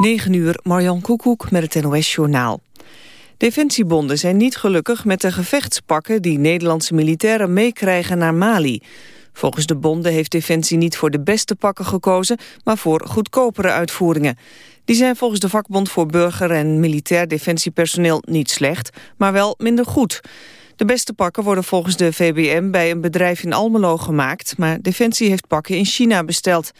9 uur, Marjan Koekoek met het NOS-journaal. Defensiebonden zijn niet gelukkig met de gevechtspakken... die Nederlandse militairen meekrijgen naar Mali. Volgens de bonden heeft Defensie niet voor de beste pakken gekozen... maar voor goedkopere uitvoeringen. Die zijn volgens de vakbond voor burger- en militair defensiepersoneel niet slecht... maar wel minder goed. De beste pakken worden volgens de VBM bij een bedrijf in Almelo gemaakt... maar Defensie heeft pakken in China besteld.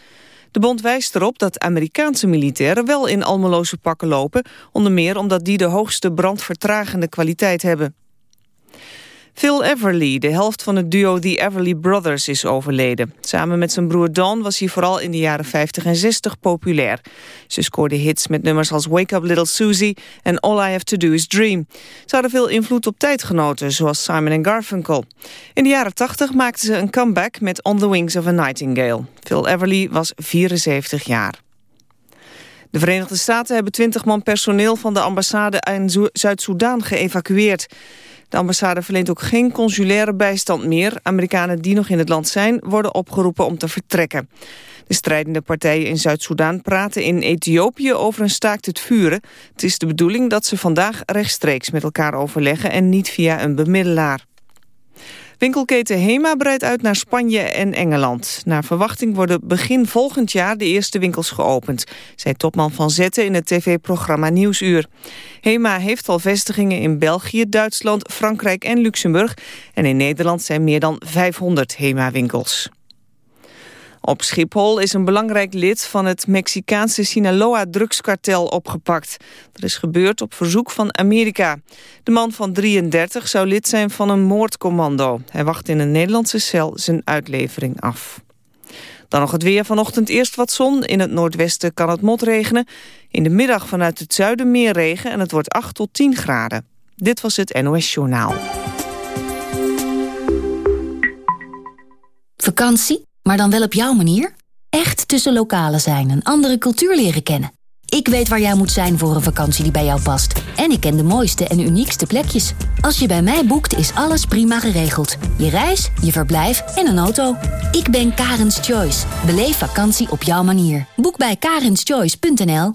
De bond wijst erop dat Amerikaanse militairen wel in Almeloze pakken lopen... onder meer omdat die de hoogste brandvertragende kwaliteit hebben. Phil Everly, de helft van het duo The Everly Brothers, is overleden. Samen met zijn broer Don was hij vooral in de jaren 50 en 60 populair. Ze scoorde hits met nummers als Wake Up Little Susie en All I Have To Do Is Dream. Ze hadden veel invloed op tijdgenoten, zoals Simon Garfunkel. In de jaren 80 maakten ze een comeback met On the Wings of a Nightingale. Phil Everly was 74 jaar. De Verenigde Staten hebben 20 man personeel van de ambassade in Zuid-Soedan geëvacueerd. De ambassade verleent ook geen consulaire bijstand meer. Amerikanen die nog in het land zijn worden opgeroepen om te vertrekken. De strijdende partijen in Zuid-Soedan praten in Ethiopië over een staakt het vuren. Het is de bedoeling dat ze vandaag rechtstreeks met elkaar overleggen en niet via een bemiddelaar. Winkelketen Hema breidt uit naar Spanje en Engeland. Naar verwachting worden begin volgend jaar de eerste winkels geopend... zei topman Van Zetten in het tv-programma Nieuwsuur. Hema heeft al vestigingen in België, Duitsland, Frankrijk en Luxemburg... en in Nederland zijn meer dan 500 Hema-winkels. Op Schiphol is een belangrijk lid van het Mexicaanse Sinaloa-drugskartel opgepakt. Dat is gebeurd op verzoek van Amerika. De man van 33 zou lid zijn van een moordcommando. Hij wacht in een Nederlandse cel zijn uitlevering af. Dan nog het weer. Vanochtend eerst wat zon. In het noordwesten kan het motregenen. In de middag vanuit het zuiden meer regen en het wordt 8 tot 10 graden. Dit was het NOS Journaal. Vakantie? Maar dan wel op jouw manier? Echt tussen lokalen zijn en andere cultuur leren kennen. Ik weet waar jij moet zijn voor een vakantie die bij jou past. En ik ken de mooiste en uniekste plekjes. Als je bij mij boekt, is alles prima geregeld. Je reis, je verblijf en een auto. Ik ben Karens Choice. Beleef vakantie op jouw manier. Boek bij karenschoice.nl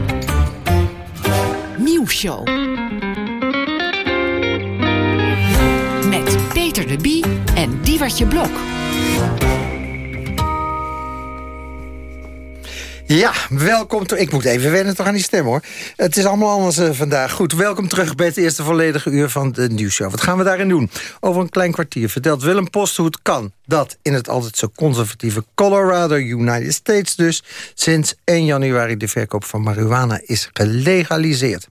Nieuwsshow. Met Peter de Bie en Diewertje Blok. Ja, welkom. Ik moet even wennen toch aan die stem hoor. Het is allemaal anders uh, vandaag. Goed, welkom terug bij het eerste volledige uur van de nieuwsshow. Wat gaan we daarin doen? Over een klein kwartier vertelt Willem Post hoe het kan... dat in het altijd zo conservatieve Colorado, United States dus... sinds 1 januari de verkoop van marihuana is gelegaliseerd.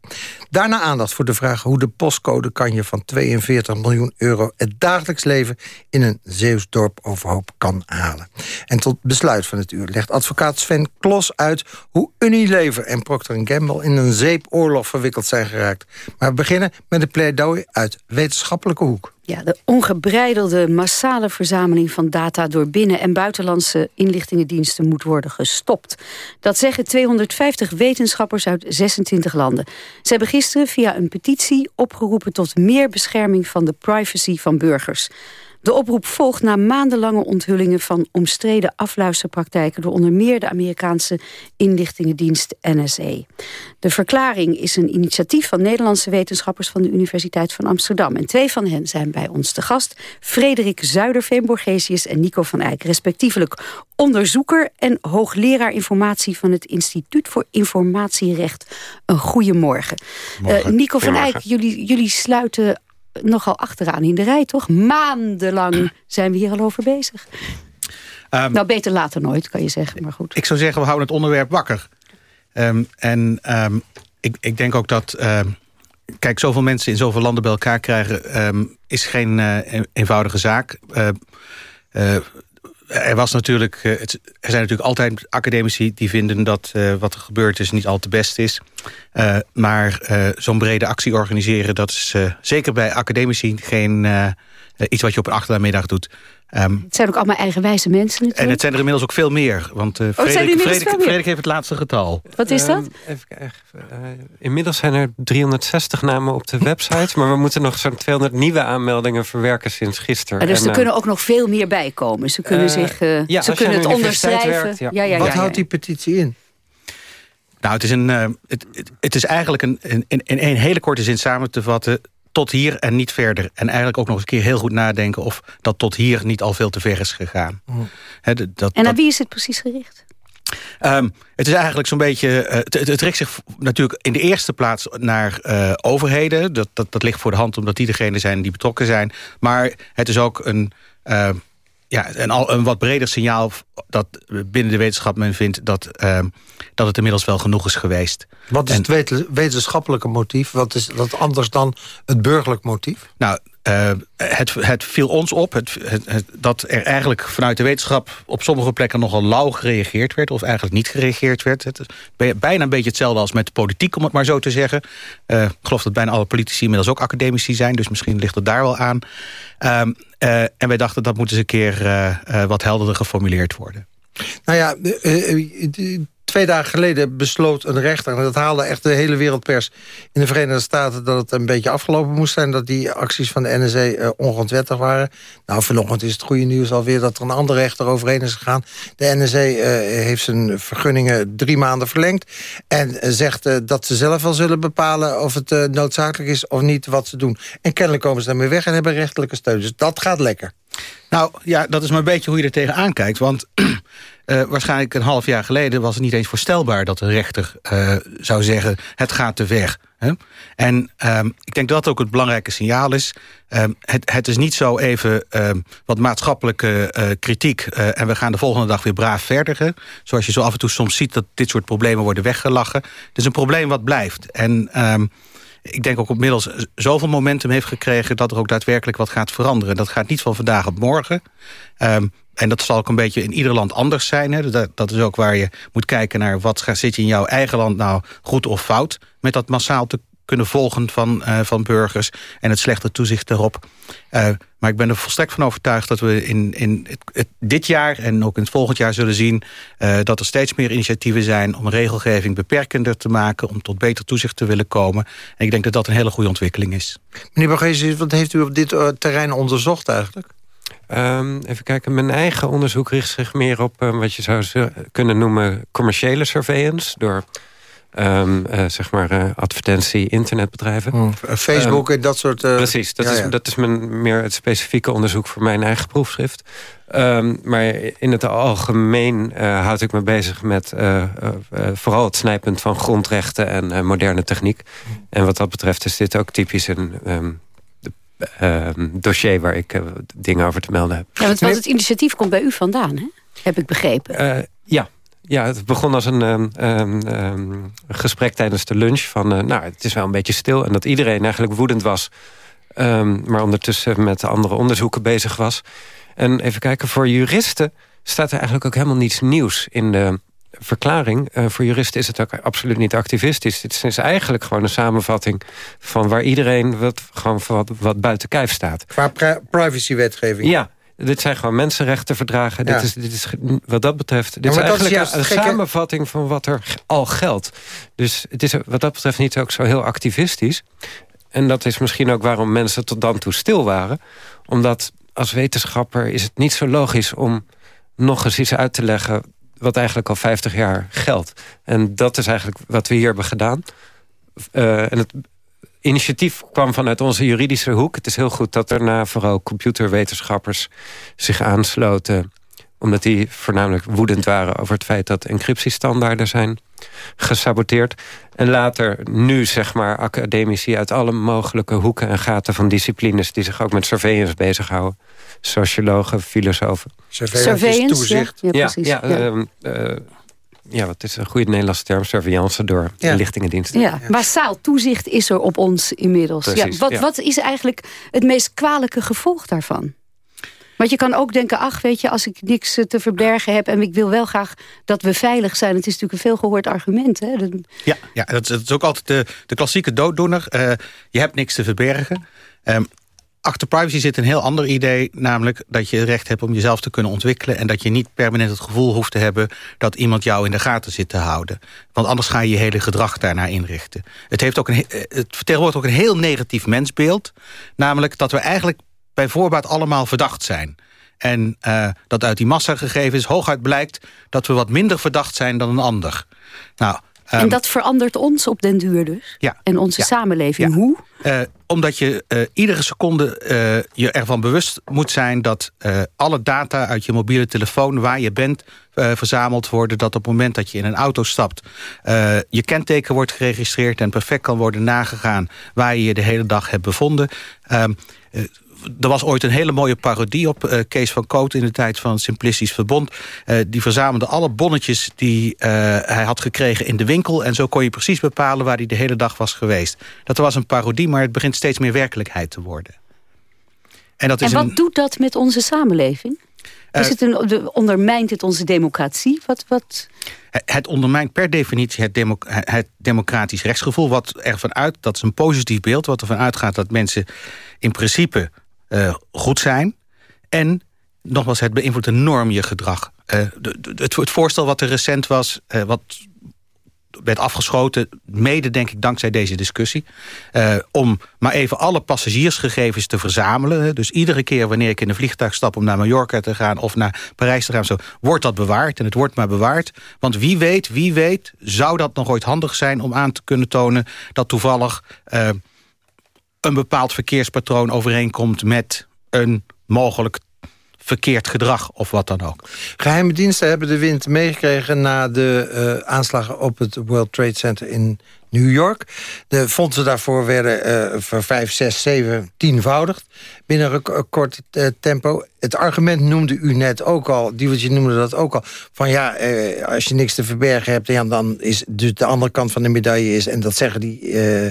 Daarna aandacht voor de vraag hoe de postcode kan je van 42 miljoen euro... het dagelijks leven in een Zeeuwsdorp overhoop kan halen. En tot besluit van het uur legt advocaat Sven Klos uit hoe Unilever en Procter Gamble in een zeepoorlog verwikkeld zijn geraakt. Maar we beginnen met een pleidooi uit wetenschappelijke hoek. Ja, de ongebreidelde massale verzameling van data door binnen- en buitenlandse inlichtingendiensten moet worden gestopt. Dat zeggen 250 wetenschappers uit 26 landen. Ze hebben gisteren via een petitie opgeroepen tot meer bescherming van de privacy van burgers. De oproep volgt na maandenlange onthullingen van omstreden afluisterpraktijken door onder meer de Amerikaanse inlichtingendienst NSA. De verklaring is een initiatief van Nederlandse wetenschappers van de Universiteit van Amsterdam. En twee van hen zijn bij ons te gast. Frederik Zuiderveen Borgesius en Nico van Eyck, respectievelijk onderzoeker en hoogleraar informatie van het Instituut voor Informatierecht. Een goede morgen. Uh, Nico van Eyck, jullie, jullie sluiten nogal achteraan in de rij, toch? Maandenlang zijn we hier al over bezig. Um, nou, beter later nooit, kan je zeggen, maar goed. Ik zou zeggen, we houden het onderwerp wakker. Um, en um, ik, ik denk ook dat... kijk, zoveel mensen in zoveel landen bij elkaar krijgen... is geen uh, eenvoudige zaak. Uh, er, was natuurlijk, het, er zijn natuurlijk altijd academici die vinden dat wat er gebeurd is niet al te best is. Uh, maar zo'n brede actie organiseren... dat is zeker bij academici geen iets wat je op een achtermiddag doet. Um, het zijn ook allemaal eigenwijze mensen natuurlijk. En het zijn er inmiddels ook veel meer. Want uh, oh, Frederik, Frederik, Frederik, heeft het laatste getal. Wat is dat? Um, even kijken. Uh, inmiddels zijn er 360 namen op de website. maar we moeten nog zo'n 200 nieuwe aanmeldingen verwerken sinds gisteren. Ah, dus en, er uh, kunnen ook nog veel meer bij komen. Ze kunnen, zich, ja, ze kunnen het onderschrijven. Werkt, ja. Ja, ja, Wat houdt die petitie in? Nou, het is, een, het, het, het is eigenlijk een, in, in een hele korte zin samen te vatten tot hier en niet verder. En eigenlijk ook nog eens een keer heel goed nadenken... of dat tot hier niet al veel te ver is gegaan. Mm. He, dat, en naar wie is het precies gericht? Um, het is eigenlijk zo'n beetje... Uh, het, het, richt zich natuurlijk in de eerste plaats naar uh, overheden. Dat, dat, dat ligt voor de hand omdat die degene zijn die betrokken zijn. Maar het is ook een... Uh, ja, een, al, een wat breder signaal dat binnen de wetenschap men vindt... dat, uh, dat het inmiddels wel genoeg is geweest. Wat is en, het wetenschappelijke motief? Wat is dat anders dan het burgerlijk motief? Nou, uh, het, het viel ons op het, het, het, dat er eigenlijk vanuit de wetenschap... op sommige plekken nogal lauw gereageerd werd... of eigenlijk niet gereageerd werd. Het is bijna een beetje hetzelfde als met de politiek, om het maar zo te zeggen. Uh, ik geloof dat bijna alle politici inmiddels ook academici zijn... dus misschien ligt het daar wel aan. Um, uh, en wij dachten dat moet eens een keer wat helderder geformuleerd worden. Nou ja, Twee dagen geleden besloot een rechter... en dat haalde echt de hele wereldpers in de Verenigde Staten... dat het een beetje afgelopen moest zijn... dat die acties van de NSA uh, ongrondwettig waren. Nou, vanochtend is het goede nieuws alweer... dat er een andere rechter overheen is gegaan. De NSA uh, heeft zijn vergunningen drie maanden verlengd... en zegt uh, dat ze zelf wel zullen bepalen... of het noodzakelijk is of niet wat ze doen. En kennelijk komen ze daarmee weg en hebben rechtelijke steun. Dus dat gaat lekker. Nou ja, dat is maar een beetje hoe je er tegenaan kijkt. Want uh, waarschijnlijk een half jaar geleden was het niet eens voorstelbaar... dat de rechter uh, zou zeggen, het gaat te ver. Hè? En um, ik denk dat ook het belangrijke signaal is. Um, het, het, is niet zo even um, wat maatschappelijke uh, kritiek... en we gaan de volgende dag weer braaf verder. Zoals je zo af en toe soms ziet dat dit soort problemen worden weggelachen. Het is een probleem wat blijft. En ik denk ook inmiddels zoveel momentum heeft gekregen... dat er ook daadwerkelijk wat gaat veranderen. Dat gaat niet van vandaag op morgen. Um, en dat zal ook een beetje in ieder land anders zijn. Hè. Dat, dat, is ook waar je moet kijken naar... wat zit in jouw eigen land nou goed of fout... met dat massaal te kunnen volgen van, uh, van burgers... en het slechte toezicht erop. Uh, maar ik ben er volstrekt van overtuigd dat we in, in het, dit jaar... en ook in het volgend jaar zullen zien... Uh, dat er steeds meer initiatieven zijn om regelgeving beperkender te maken... om tot beter toezicht te willen komen. En ik denk dat dat een hele goede ontwikkeling is. Meneer Borgesius, wat heeft u op dit terrein onderzocht eigenlijk? Um, even kijken, mijn eigen onderzoek richt zich meer op uh, wat je zou kunnen noemen commerciële surveillance. Door um, uh, zeg maar uh, advertentie internetbedrijven. Oh, Facebook um, en dat soort... precies, dat, ja, is, ja. dat is mijn, meer het specifieke onderzoek voor mijn eigen proefschrift. maar in het algemeen houd ik me bezig met vooral het snijpunt van grondrechten en moderne techniek. En wat dat betreft is dit ook typisch een dossier waar ik uh, dingen over te melden heb. Ja, want, want het initiatief komt bij u vandaan, hè? heb ik begrepen. Uh, ja. ja, het begon als een um, um, gesprek tijdens de lunch. Van, uh, nou, het is wel een beetje stil. En dat iedereen eigenlijk woedend was. Um, maar ondertussen met andere onderzoeken bezig was. En even kijken, voor juristen staat er eigenlijk ook helemaal niets nieuws in de verklaring. Uh, voor juristen is het ook absoluut niet activistisch. Het is eigenlijk gewoon een samenvatting van waar iedereen wat, gewoon wat, wat buiten kijf staat. Qua privacywetgeving? Ja, dit zijn gewoon mensenrechtenverdragen. Ja. Dit, is, dit is wat dat betreft dit ja, is eigenlijk is een, een gekke... samenvatting van wat er al geldt. Dus het is wat dat betreft niet ook zo heel activistisch. En dat is misschien ook waarom mensen tot dan toe stil waren. Omdat als wetenschapper is het niet zo logisch om nog eens iets uit te leggen wat eigenlijk al 50 jaar geldt. En dat is eigenlijk wat we hier hebben gedaan. Uh, en het initiatief kwam vanuit onze juridische hoek. Het is heel goed dat daarna vooral computerwetenschappers zich aansloten omdat die voornamelijk woedend waren over het feit dat encryptiestandaarden zijn gesaboteerd. En later nu zeg maar academici uit alle mogelijke hoeken en gaten van disciplines... die zich ook met surveillance bezighouden. Sociologen, filosofen. Surveillance, toezicht. Ja, ja, precies. Ja, ja. Uh, uh, ja, wat is een goede Nederlandse term? Surveillance door ja. inlichtingendiensten. Ja, massaal toezicht is er op ons inmiddels. Precies, ja, wat, wat is eigenlijk het meest kwalijke gevolg daarvan? Want je kan ook denken, ach weet je, als ik niks eh, te verbergen heb... en ik wil wel graag dat we veilig zijn. Het is natuurlijk een veelgehoord argument. Hè? Ja, ja dat, is, dat ook altijd de, de klassieke dooddoener. Uh, je hebt niks te verbergen. Um, achter privacy zit een heel ander idee. Namelijk dat je het recht hebt om jezelf te kunnen ontwikkelen... en dat je niet permanent het gevoel hoeft te hebben... dat iemand jou in de gaten zit te houden. Want anders ga je je hele gedrag daarnaar inrichten. Het, heeft ook een, het vertegenwoordigt ook een heel negatief mensbeeld. Namelijk dat we eigenlijk bij voorbaat allemaal verdacht zijn. En uh, dat uit die massagegevens hooguit blijkt... dat we wat minder verdacht zijn dan een ander. Nou, en ehm, dat verandert ons op den duur dus? Ja. En onze samenleving. Hoe? Uh, omdat je uh, iedere seconde je ervan bewust moet zijn... dat alle data uit je mobiele telefoon waar je bent verzameld worden... dat op het moment dat je in een auto stapt... je kenteken wordt geregistreerd en perfect kan worden nagegaan... waar je je de hele dag hebt bevonden... Ehm, er was ooit een hele mooie parodie op uh, Kees van Koot... in de tijd van Simplistisch Verbond. Uh, die verzamelde alle bonnetjes die uh, hij had gekregen in de winkel... en zo kon je precies bepalen waar hij de hele dag was geweest. Dat was een parodie, maar het begint steeds meer werkelijkheid te worden. En, dat is en wat een... doet dat met onze samenleving? Is het een, ondermijnt het onze democratie? Wat, wat... Het ondermijnt per definitie het, het democratisch rechtsgevoel. Wat ervan uit, dat is een positief beeld, wat ervan uitgaat dat mensen in principe uh, goed zijn. En nogmaals, het beïnvloedt enorm je gedrag. De, het, het, voorstel wat er recent was, uh, wat werd afgeschoten, mede denk ik dankzij deze discussie... Om maar even alle passagiersgegevens te verzamelen. Dus iedere keer wanneer ik in een vliegtuig stap om naar Mallorca te gaan... of naar Parijs te gaan, zo, wordt dat bewaard. En het wordt maar bewaard. Want wie weet, wie weet, zou dat nog ooit handig zijn... om aan te kunnen tonen dat toevallig een bepaald verkeerspatroon overeenkomt met een mogelijk verkeerd gedrag of wat dan ook. Geheime diensten hebben de wind meegekregen... na de uh, aanslagen op het World Trade Center in New York. De fondsen daarvoor werden uh, voor 5, 6, 7 tienvoudigd binnen een kort uh, tempo. Het argument noemde u net ook al, je noemde dat ook al... van ja, eh, als je niks te verbergen hebt... Ja, dan is dus de andere kant van de medaille is... en dat zeggen die uh,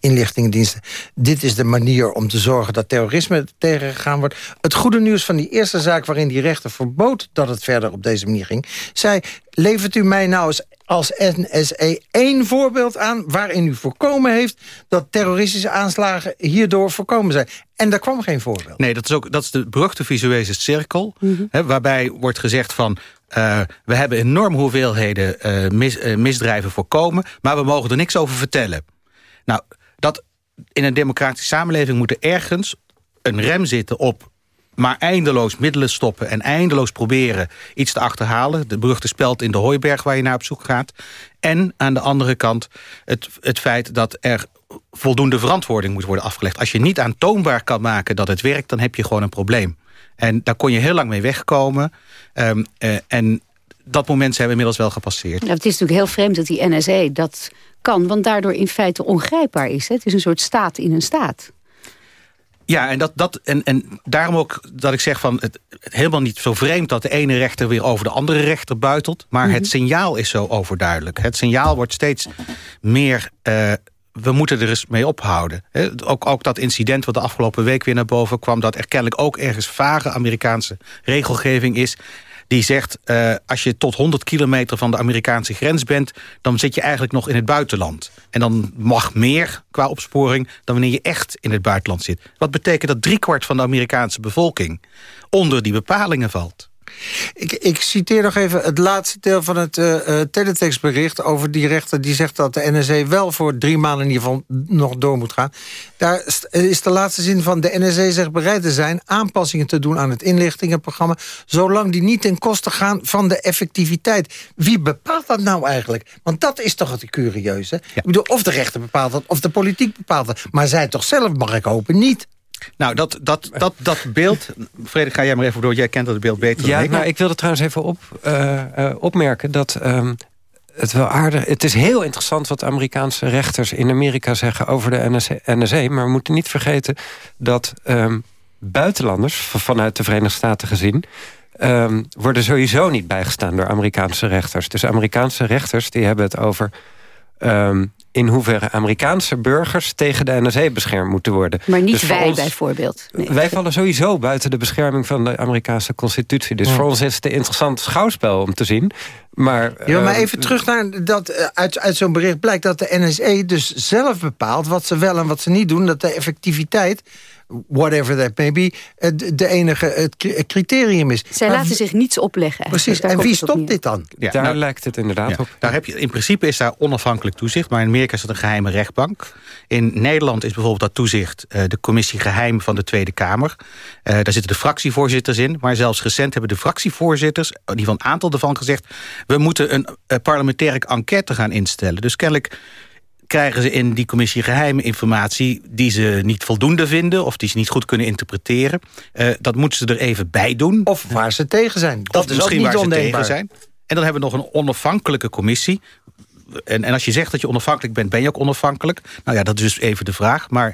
inlichtingendiensten... dit is de manier om te zorgen dat terrorisme tegengegaan wordt. Het goede nieuws van die eerste zaak... waarin die rechter verbood dat het verder op deze manier ging... zei, levert u mij nou eens als NSE één voorbeeld aan... waarin u voorkomen heeft dat terroristische aanslagen hierdoor voorkomen zijn. En daar kwam geen voorbeeld. Nee, dat is, ook, dat is de beruchte visuele cirkel... Mhm. hè, waarbij wordt gezegd van... Uh, we hebben enorm hoeveelheden uh, mis, uh, misdrijven voorkomen... maar we mogen er niks over vertellen. Nou, dat in een democratische samenleving moet er ergens een rem zitten op maar eindeloos middelen stoppen en eindeloos proberen iets te achterhalen. De beruchte speld in de hooiberg waar je naar op zoek gaat. En aan de andere kant het, het feit dat er voldoende verantwoording moet worden afgelegd. Als je niet aantoonbaar kan maken dat het werkt, dan heb je gewoon een probleem. En daar kon je heel lang mee wegkomen. Um, uh, en dat moment zijn we inmiddels wel gepasseerd. het is natuurlijk heel vreemd dat die NSA dat kan... want daardoor in feite ongrijpbaar is. Hè? Het is een soort staat in een staat. Ja, en, dat, dat, en, en daarom ook dat ik zeg van het, helemaal niet zo vreemd dat de ene rechter weer over de andere rechter buitelt. Maar het mhm. signaal is zo overduidelijk. Het signaal wordt steeds meer. Uh, we moeten er eens mee ophouden. ook, ook dat incident wat de afgelopen week weer naar boven kwam... dat er kennelijk ook ergens vage Amerikaanse regelgeving is die zegt... Uh, als je tot 100 kilometer van de Amerikaanse grens bent... dan zit je eigenlijk nog in het buitenland. En dan mag meer qua opsporing dan wanneer je echt in het buitenland zit. Wat betekent dat driekwart van de Amerikaanse bevolking... onder die bepalingen valt. Ik, ik, citeer nog even het laatste deel van het uh, teletextbericht... over die rechter die zegt dat de NSA wel voor drie maanden in ieder geval nog door moet gaan. Daar is de laatste zin van de NSA zegt bereid te zijn... aanpassingen te doen aan het inlichtingenprogramma... zolang die niet ten koste gaan van de effectiviteit. Wie bepaalt dat nou eigenlijk? Want dat is toch het curieuze. Ik bedoel, of de rechter bepaalt dat, of de politiek bepaalt dat. Maar zij toch zelf, mag ik hopen, niet. Nou, dat, dat, dat, dat beeld... Frederik, ga jij maar even door. Jij kent dat beeld beter ja, dan ik. Nou, ik wilde trouwens even op, uh, uh, opmerken dat... Um, het wel aardig. Het is heel interessant wat Amerikaanse rechters in Amerika zeggen over de NSA. Maar we moeten niet vergeten dat um, buitenlanders, vanuit de Verenigde Staten gezien, um, worden sowieso niet bijgestaan door Amerikaanse rechters. Dus Amerikaanse rechters die hebben het over um, in hoeverre Amerikaanse burgers tegen de NSA beschermd moeten worden. Maar niet dus wij bijvoorbeeld. Nee. Wij vallen sowieso buiten de bescherming van de Amerikaanse constitutie. Dus voor ons is het een interessant schouwspel om te zien. Maar, ja, maar ehm, even terug naar dat eh, uit, uit zo'n bericht blijkt dat de NSA dus zelf bepaalt wat ze wel en wat ze niet doen. Dat de effectiviteit whatever that may be, de enige het criterium is. Zij laten zich niets opleggen. Precies, en wie stopt dit dan? Ja, daar nou, lijkt het inderdaad op. Daar heb je, in principe is daar onafhankelijk toezicht, maar in Amerika is dat een geheime rechtbank. In Nederland is bijvoorbeeld dat toezicht uh, de commissie geheim van de Tweede Kamer. Uh, daar zitten de fractievoorzitters in, maar zelfs recent hebben de fractievoorzitters, die van een aantal ervan gezegd, we moeten een uh, parlementaire enquête gaan instellen. Dus kennelijk krijgen ze in die commissie geheime informatie... die ze niet voldoende vinden of die ze niet goed kunnen interpreteren. Uh, dat moeten ze er even bij doen. Of waar ze tegen zijn. Dat is misschien waar ze tegen zijn. En dan hebben we nog een onafhankelijke commissie. En, en als je zegt dat je onafhankelijk bent, ben je ook onafhankelijk? Nou ja, dat is dus even de vraag. Maar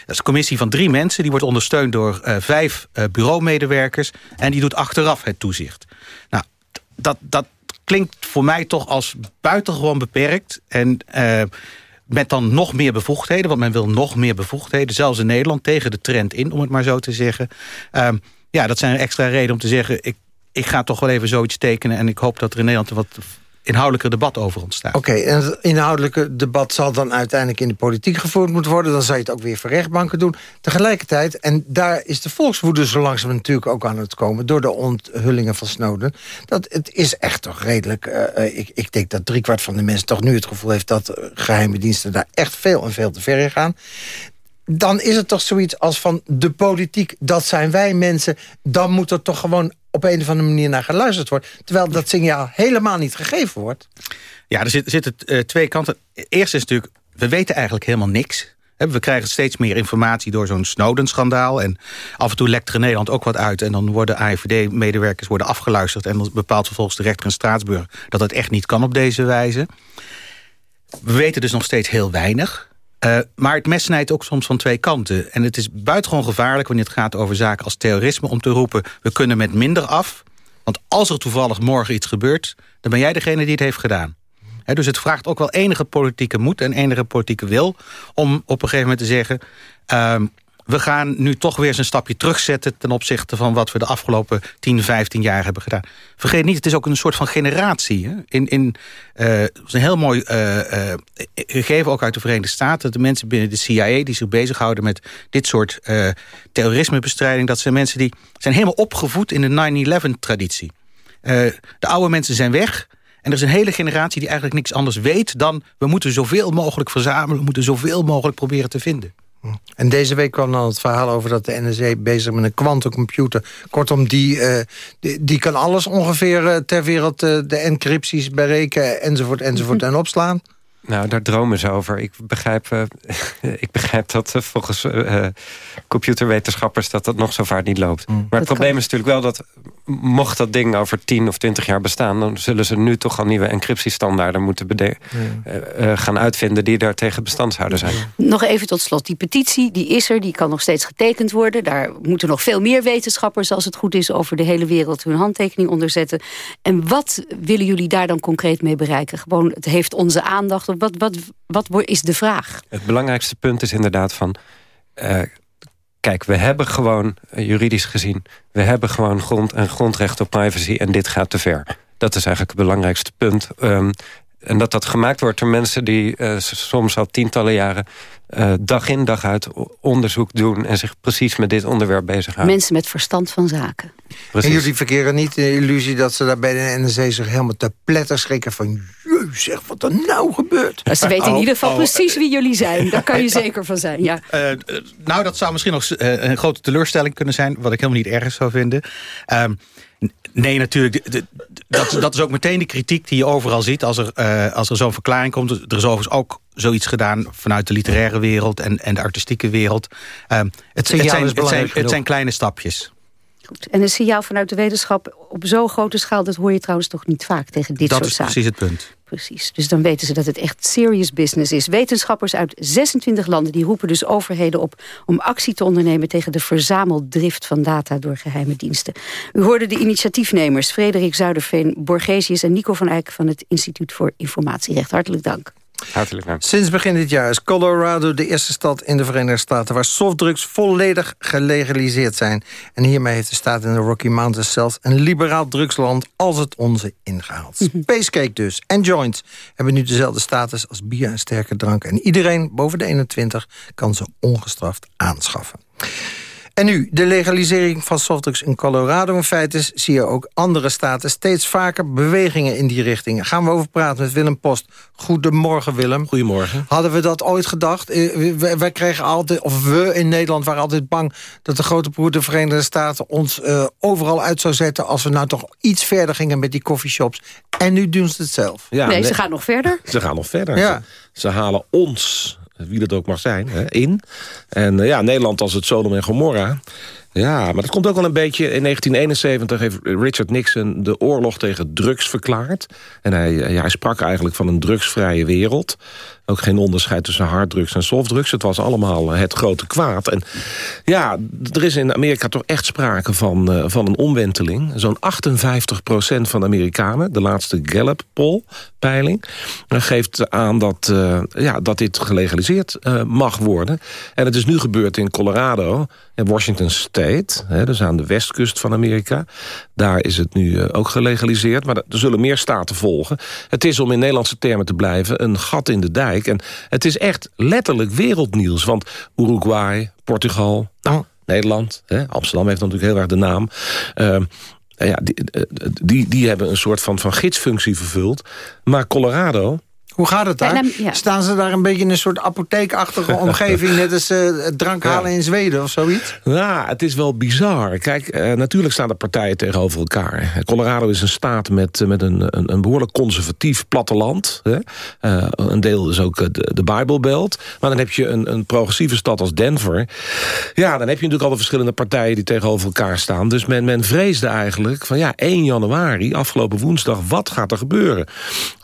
dat is een commissie van drie mensen. Die wordt ondersteund door uh, vijf uh, bureaumedewerkers. En die doet achteraf het toezicht. Nou, dat, dat klinkt voor mij toch als buitengewoon beperkt. En uh, met dan nog meer bevoegdheden, want men wil nog meer bevoegdheden... zelfs in Nederland, tegen de trend in, om het maar zo te zeggen. Um, ja, dat zijn extra reden om te zeggen... ik, ik ga toch wel even zoiets tekenen... en ik hoop dat er in Nederland wat inhoudelijke debat over ontstaat. Oké, en het inhoudelijke debat zal dan uiteindelijk in de politiek gevoerd moeten worden. Dan zal je het ook weer voor rechtbanken doen. Tegelijkertijd, en daar is de volkswoede zo langzaam natuurlijk ook aan het komen... door de onthullingen van Snowden. Dat het is echt toch redelijk... Uh, ik, ik denk dat driekwart van de mensen toch nu het gevoel heeft... dat geheime diensten daar echt veel en veel te ver in gaan dan is het toch zoiets als van de politiek, dat zijn wij mensen... dan moet er toch gewoon op een of andere manier naar geluisterd worden. Terwijl dat signaal helemaal niet gegeven wordt. Ja, er zitten zit uh, twee kanten. Eerst is natuurlijk, we weten eigenlijk helemaal niks. We krijgen steeds meer informatie door zo'n Snowden-schandaal. En af en toe lekt er in Nederland ook wat uit. En dan worden AIVD-medewerkers worden afgeluisterd. En dan bepaalt vervolgens de rechter in Straatsburg... dat het echt niet kan op deze wijze. We weten dus nog steeds heel weinig. Uh, maar het mes snijdt ook soms van twee kanten. En het is buitengewoon gevaarlijk wanneer het gaat over zaken als terrorisme... om te roepen, we kunnen met minder af. Want als er toevallig morgen iets gebeurt... dan ben jij degene die het heeft gedaan. dus het vraagt ook wel enige politieke moed en enige politieke wil... om op een gegeven moment te zeggen... Uh, we gaan nu toch weer eens een stapje terugzetten... ten opzichte van wat we de afgelopen 10, 15 jaar hebben gedaan. Vergeet niet, het is ook een soort van generatie. Hè? In, in, uh, het is een heel mooi uh, uh, gegeven, ook uit de Verenigde Staten... de mensen binnen de CIA die zich bezighouden met dit soort terrorismebestrijding... dat zijn mensen die zijn helemaal opgevoed in de 9-11-traditie. de oude mensen zijn weg... En er is een hele generatie die eigenlijk niks anders weet dan... we moeten zoveel mogelijk verzamelen, we moeten zoveel mogelijk proberen te vinden. En deze week kwam dan het verhaal over dat de NSA bezig met een quantumcomputer. Kortom, die, uh, die, die, kan alles ongeveer uh, ter wereld uh, de encrypties berekenen enzovoort enzovoort en opslaan. Nou, daar dromen ze over. Ik begrijp, uh, ik begrijp dat uh, volgens uh, computerwetenschappers... dat dat nog zo vaart niet loopt. Mm. Maar het probleem is natuurlijk wel dat... mocht dat ding over 10 of 20 jaar bestaan... dan zullen ze nu toch al nieuwe encryptiestandaarden moeten gaan uitvinden... die daar tegen bestand zouden zijn. Nog even tot slot. Die petitie die is er, die kan nog steeds getekend worden. Daar moeten nog veel meer wetenschappers... als het goed is over de hele wereld hun handtekening onderzetten. En wat willen jullie daar dan concreet mee bereiken? Gewoon, het heeft onze aandacht wat, wat, wat is de vraag? Het belangrijkste punt is inderdaad van... Uh, kijk, we hebben gewoon, uh, juridisch gezien... we hebben gewoon grond en grondrecht op privacy en dit gaat te ver. Dat is eigenlijk het belangrijkste punt. Um, en dat dat gemaakt wordt door mensen die uh, soms al tientallen jaren... Uh, dag in dag uit onderzoek doen... en zich precies met dit onderwerp bezighouden. Mensen met verstand van zaken. Precies. En jullie verkeren niet de illusie dat ze daar bij de NSC zich helemaal te pletter schrikken van... zeg, wat er nou gebeurt. ze weten in oh, ieder geval oh, precies wie jullie zijn. Daar kan je zeker van zijn, ja. Uh, nou, dat zou misschien nog een grote teleurstelling kunnen zijn... wat ik helemaal niet ergens zou vinden. Ehm, Nee, natuurlijk. dat, dat is ook meteen de kritiek die je overal ziet... als er, uh, als er zo'n verklaring komt. Er is overigens ook zoiets gedaan vanuit de literaire wereld... en, en de artistieke wereld. Uh, het, het, zijn, het, zijn, het zijn kleine stapjes. Goed. En een signaal vanuit de wetenschap op zo'n grote schaal... dat hoor je trouwens toch niet vaak tegen dit soort zaken. Dat is precies het punt. Precies, dus dan weten ze dat het echt serious business is. Wetenschappers uit 26 landen die roepen dus overheden op... om actie te ondernemen tegen de verzameldrift van data door geheime diensten. U hoorde de initiatiefnemers Frederik Zuiderveen, Borgesius en Nico van Eyck... van het Instituut voor Informatierecht. Hartelijk dank. Hartelijk dank. Sinds begin dit jaar is Colorado de eerste stad in de Verenigde Staten... waar softdrugs volledig gelegaliseerd zijn. En hiermee heeft de staat in de Rocky Mountains zelfs... een liberaal drugsland als het onze ingehaald. Spacecake dus en joints hebben nu dezelfde status als bier en sterke drank. En iedereen boven de 21 kan ze ongestraft aanschaffen. En nu, de legalisering van softdrugs in Colorado in feite... zie je ook andere staten steeds vaker bewegingen in die richting. Gaan we over praten met Willem Post. Goedemorgen, Willem. Goedemorgen. Hadden we dat ooit gedacht? Eh, wij kregen altijd, of we in Nederland waren altijd bang... dat de grote broer de Verenigde Staten ons uh, overal uit zou zetten... als we nou toch iets verder gingen met die coffeeshops. En nu doen ze het zelf. Ja, nee, ze gaan nog verder. Ze gaan nog verder. Ja. Ze, ze halen ons wie dat ook mag zijn, hè, in. En eh, ja, Nederland als het Sodom en Gomorra. Ja, maar dat komt ook wel een beetje... In 1971 heeft Richard Nixon de oorlog tegen drugs verklaard. En hij, ja, hij sprak eigenlijk van een drugsvrije wereld. Ook geen onderscheid tussen harddrugs en softdrugs. Het was allemaal het grote kwaad. En ja, er is in Amerika toch echt sprake van, uh, van een omwenteling. Zo'n 58% van de Amerikanen, de laatste Gallup-poll-peiling... geeft aan dat, ja, dat dit gelegaliseerd mag worden. En het is nu gebeurd in Colorado en Washington State. Hè, dus aan de westkust van Amerika. Daar is het nu ook gelegaliseerd. Maar er zullen meer staten volgen. Het is, om in Nederlandse termen te blijven... een gat in de dijk en het is echt letterlijk wereldnieuws. Want Uruguay, Portugal, nou, Nederland... Hè, Amsterdam heeft natuurlijk heel erg de naam... Uh, ja, die, eh, die, die hebben een soort van, van gidsfunctie vervuld. Maar Colorado, hoe gaat het daar? Staan ze daar een beetje in een soort apotheekachtige omgeving... net als uh, drank halen in Zweden of zoiets? Ja, het is wel bizar. Kijk, uh, natuurlijk staan de partijen tegenover elkaar. Colorado is een staat met, met een, een, een behoorlijk conservatief platteland. Hè? Uh, een deel is ook de, de Bible Belt. Maar dan heb je een, een progressieve stad als Denver. Ja, dan heb je natuurlijk al de verschillende partijen die tegenover elkaar staan. Dus men, men vreesde eigenlijk van ja, 1 januari, afgelopen woensdag... wat gaat er gebeuren?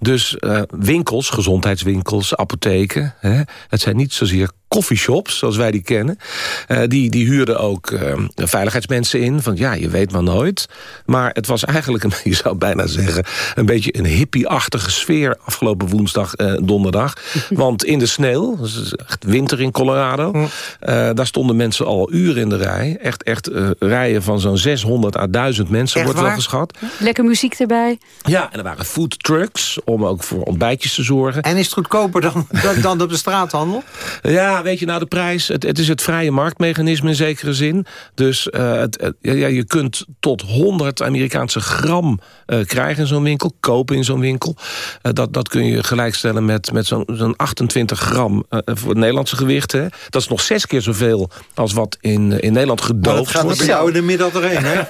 Dus winkels gezondheidswinkels, apotheken. Hè? Het zijn niet zozeer coffeeshops, zoals wij die kennen. Uh, die, die huurden ook uh, veiligheidsmensen in. Van ja, je weet maar nooit. Maar het was eigenlijk, een, je zou bijna zeggen... een beetje een hippie-achtige sfeer afgelopen woensdag, uh, donderdag. Want in de sneeuw, echt winter in Colorado... Hm. daar stonden mensen al uren in de rij. Echt, echt rijen van zo'n 600 à 1000 mensen, wordt wel geschat. Lekker muziek erbij. Ja, en er waren food trucks om ook voor ontbijtjes te zorgen. En is het goedkoper dan, dan, op de straathandel? Ja, weet je, nou de prijs, het, het is het vrije marktmechanisme in zekere zin. Dus uh, het, ja, je kunt tot 100 Amerikaanse gram uh, krijgen in zo'n winkel, kopen in zo'n winkel. Uh, dat, dat kun je gelijkstellen met, met zo'n zo'n 28 gram voor het Nederlandse gewicht. Hè. Dat is nog zes keer zoveel als wat in, in Nederland gedoofd wordt. dat gaat bij jou in de middag doorheen, hè?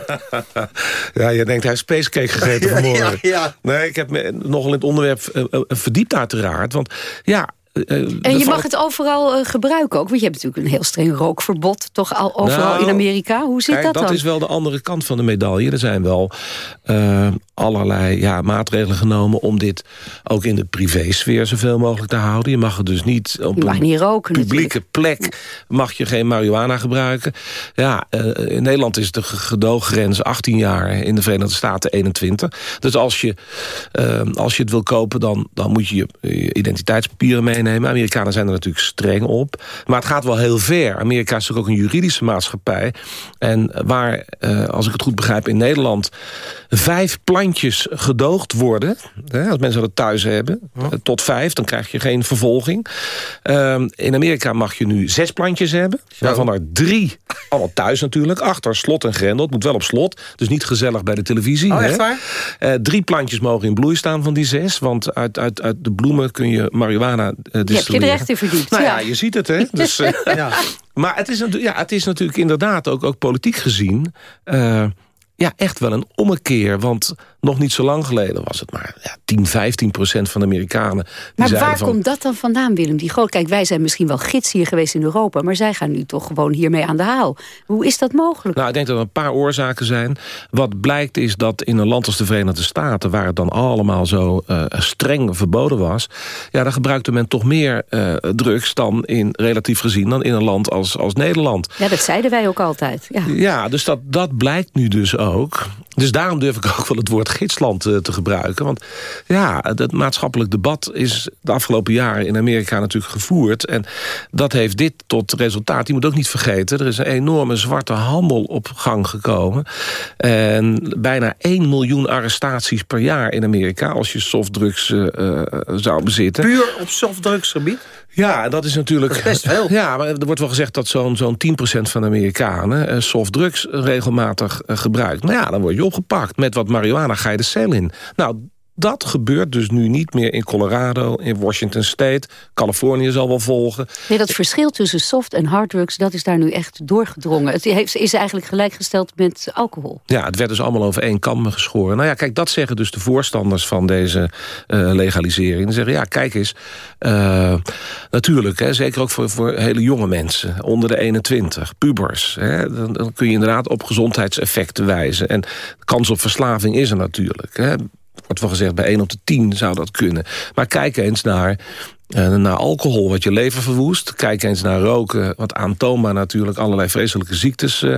ja, je denkt, hij heeft spacecake gegeten vanmorgen. ja, ja. Nee, ik heb me nogal in het onderwerp verdiept uiteraard. Want ja, eh, eh, en je mag het overal uh, gebruiken ook. Want je hebt natuurlijk een heel streng rookverbod. Toch al overal in nou, Amerika. Hoe zit dat dan? Dat is wel de andere kant van de medaille. Er zijn wel uh, allerlei ja, maatregelen genomen... om dit ook in de privésfeer zoveel mogelijk te houden. Je mag het dus niet op een niet roken, publieke plek... mag je geen marihuana gebruiken. Ja, in Nederland is de gedooggrens 18 jaar. In de Verenigde Staten 21. Dus als je, als je het wil kopen... dan, dan moet je je identiteitspapieren meenemen. Amerikanen zijn er natuurlijk streng op. Maar het gaat wel heel ver. Amerika is ook een juridische maatschappij. En waar, eh, als ik het goed begrijp, in Nederland... vijf plantjes gedoogd worden. Hè, als mensen dat thuis hebben. Eh, tot vijf, dan krijg je geen vervolging. Ehm, in Amerika mag je nu zes plantjes hebben. Waarvan er drie, allemaal thuis natuurlijk. Achter slot en grendel. Het moet wel op slot. Dus niet gezellig bij de televisie. Oh, echt waar? Uh, drie plantjes mogen in bloei staan van die zes. Want uit, uit, uit de bloemen kun je marihuana uh, Je hebt je er echt in verdiept. Nou ja, je ziet het, hè. Dus, uh, ja. Maar het is, ja, het is natuurlijk inderdaad ook, ook politiek gezien... Uh, ja, echt wel een ommekeer. Want nog niet zo lang geleden was het maar ja, 10, 15 procent van de Amerikanen. Die maar waar komt dat dan vandaan, Willem? Die groot, kijk, wij zijn misschien wel gids hier geweest in Europa... maar zij gaan nu toch gewoon hiermee aan de haal. Hoe is dat mogelijk? Nou, ik denk dat er een paar oorzaken zijn. Wat blijkt is dat in een land als de Verenigde Staten... waar het dan allemaal zo uh, streng verboden was... ja, daar gebruikte men toch meer uh, drugs dan in, relatief gezien... dan in een land als, als Nederland. Ja, dat zeiden wij ook altijd. Ja, ja dus dat, dat blijkt nu dus ook ook. Dus daarom durf ik ook wel het woord gidsland uh, te gebruiken. Want ja, het maatschappelijk debat is de afgelopen jaren in Amerika natuurlijk gevoerd. En dat heeft dit tot resultaat. Je moet ook niet vergeten, er is een enorme zwarte handel op gang gekomen. En bijna 1 miljoen arrestaties per jaar in Amerika... als je softdrugs uh, zou bezitten. Puur op softdrugsgebied? Ja, dat is natuurlijk... Dat is best veel. Ja, maar er wordt wel gezegd dat zo'n zo'n 10% van de Amerikanen... Uh, softdrugs regelmatig uh, gebruikt. Nou ja, dan word je opgepakt. Met wat marihuana ga je de cel in. Nou, dat gebeurt dus nu niet meer in Colorado, in Washington State. Californië zal wel volgen. Nee, dat verschil tussen soft en harddrugs... dat is daar nu echt doorgedrongen. Het is eigenlijk gelijkgesteld met alcohol. Ja, het werd dus allemaal over één kam geschoren. Nou ja, kijk, dat zeggen dus de voorstanders van deze uh, legalisering. Die zeggen, ja, kijk eens... Uh, natuurlijk, hè, zeker ook voor, voor hele jonge mensen... onder de 21, pubers... Hè, dan, dan kun je inderdaad op gezondheidseffecten wijzen. En kans op verslaving is er natuurlijk... Hè wordt wel gezegd, bij 1 op de 10 zou dat kunnen. Maar kijk eens naar, uh, naar alcohol, wat je leven verwoest. Kijk eens naar roken, wat aantoonbaar natuurlijk... allerlei vreselijke ziektes uh,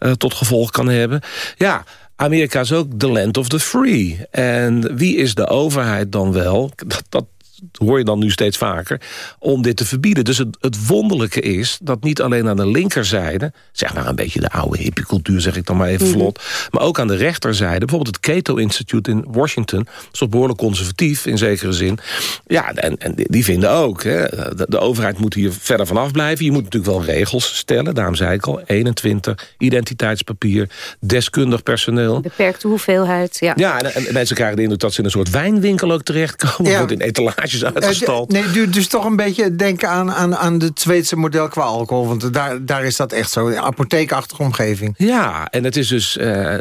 uh, tot gevolg kan hebben. Ja, Amerika is ook the land of the free. En wie is de overheid dan wel? Dat, dat hoor je dan nu steeds vaker, om dit te verbieden. Dus het, het wonderlijke is dat niet alleen aan de linkerzijde... zeg maar een beetje de oude hippiecultuur, zeg ik dan maar even mhm. vlot... maar ook aan de rechterzijde, bijvoorbeeld het Cato Institute in Washington... is behoorlijk conservatief in zekere zin. Ja, en, en die vinden ook, hè, de, de, overheid moet hier verder vanaf blijven. Je moet natuurlijk wel regels stellen, daarom zei ik al. 21, identiteitspapier, deskundig personeel. Beperkte hoeveelheid, ja. Ja, en, mensen krijgen de indruk dat ze in een soort wijnwinkel ook terechtkomen. Ja. in etalage uitgestald. Uh, nee, dus toch een beetje denken aan, aan, aan het Zweedse model qua alcohol. Want daar, daar is dat echt zo, een apotheekachtige omgeving. Ja, en het is dus uh,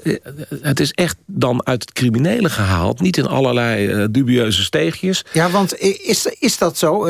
het is echt dan uit het criminele gehaald. Niet in allerlei uh, dubieuze steegjes. Ja, want is, is dat zo?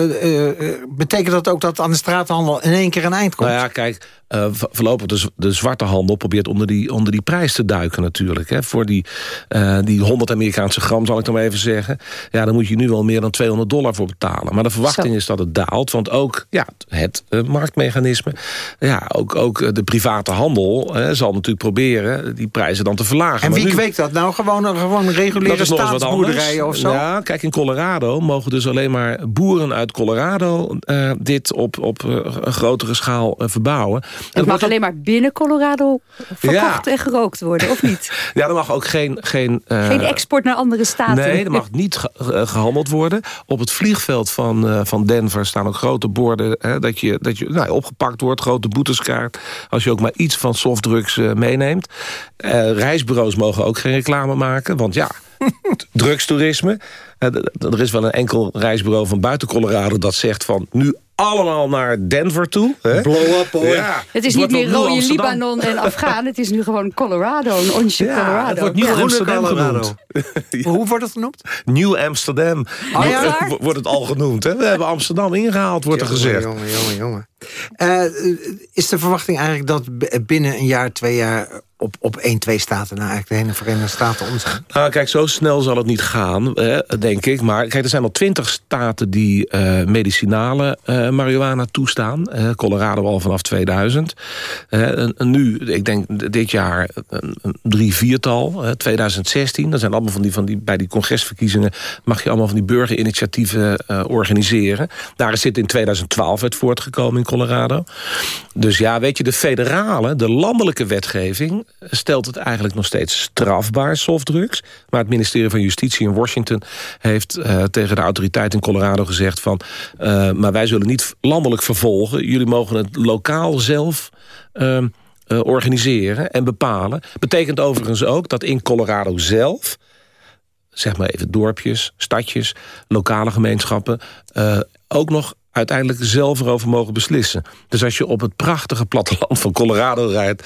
betekent dat ook dat aan de straathandel in één keer een eind komt? Nou ja, kijk, uh, voorlopig de, de zwarte handel probeert onder die, onder die prijs te duiken natuurlijk. Hè. Voor die, uh, die 100 Amerikaanse gram, zal ik dan maar even zeggen. Ja, dan moet je nu wel meer dan 200 dollar voor betalen. Maar de verwachting is dat het daalt. Want ook ja, het uh, marktmechanisme, ja, ook, ook de private handel zal natuurlijk proberen die prijzen dan te verlagen. En wie nu, kweekt dat nou? Gewoon, gewoon reguliere staatsboerderijen of zo? Ja, kijk, in Colorado mogen dus alleen maar boeren uit Colorado dit op, op een grotere schaal verbouwen. Het mag alleen maar binnen Colorado verkocht en gerookt worden, of niet? Ja, er mag ook geen... Geen, uh, geen export naar andere staten. Nee, er mag niet eh, gehandeld worden. Op het vliegveld van, uh, van Denver staan ook grote borden... Hè, dat je, dat je nou, opgepakt wordt, grote boeteskaart... als je ook maar iets van softdrugs uh, meeneemt. reisbureaus mogen ook geen reclame maken, want ja... drugstoerisme. Er is wel een enkel reisbureau van buiten Colorado dat zegt van... nu allemaal naar Denver toe. Hè? Blow up, hoor. Ja. Het is niet meer rode Libanon en Afghaan. Het is nu gewoon Colorado, een onsje ja, Colorado. Het wordt Nieuw ja. Amsterdam genoemd. Hoe wordt het genoemd? Nieuw Amsterdam. Oh, ja? Wordt het al genoemd. Hè? We hebben Amsterdam ingehaald, wordt er gezegd. Jongen, jongen, jongen. Uh, is de verwachting eigenlijk dat binnen een jaar, twee jaar op, op één, twee staten... nou eigenlijk de hele Verenigde Staten om zijn? Nou, kijk, zo snel zal het niet gaan, denk ik. Maar kijk, er zijn al twintig staten die uh, medicinale uh, marihuana toestaan. Uh, Colorado al vanaf 2000. En, nu, ik denk dit jaar een drie, viertal. 2016, dat zijn allemaal van die, van die... bij die congresverkiezingen mag je allemaal van die burgerinitiatieven organiseren. Daar is dit in 2012 uit voortgekomen in Colorado. Dus ja, weet je, de federale, de landelijke wetgeving... stelt het eigenlijk nog steeds strafbaar, softdrugs. Maar het ministerie van Justitie in Washington... heeft uh, tegen de autoriteit in Colorado gezegd van... Uh, maar wij zullen niet landelijk vervolgen. Jullie mogen het lokaal zelf... Uh, uh, organiseren en bepalen. Betekent overigens ook dat in Colorado zelf zeg maar even dorpjes, stadjes, lokale gemeenschappen... Ook nog uiteindelijk zelf erover mogen beslissen. Dus als je op het prachtige platteland van Colorado rijdt...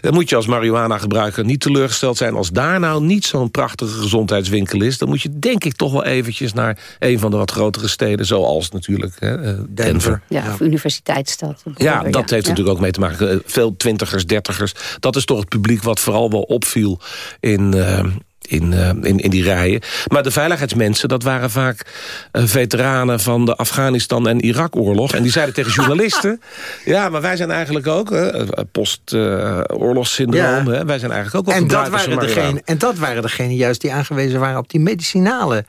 dan moet je als marihuana-gebruiker niet teleurgesteld zijn... als daar nou niet zo'n prachtige gezondheidswinkel is... dan moet je denk ik toch wel eventjes naar een van de wat grotere steden... zoals natuurlijk hè, eh, Denver. Ja, of universiteitsstad. Ja, dat heeft natuurlijk ook mee te maken. Veel twintigers, dertigers. Dat is toch het publiek wat vooral wel opviel in... Uh, in, in, in die rijen. Maar de veiligheidsmensen, dat waren vaak veteranen... van de Afghanistan- en Irak-oorlog. En die zeiden tegen journalisten... ja, maar wij zijn eigenlijk ook post-oorlogssyndroom. wij zijn eigenlijk ook wel en dat, waren degene, en dat waren degenen juist die aangewezen waren... op die medicinale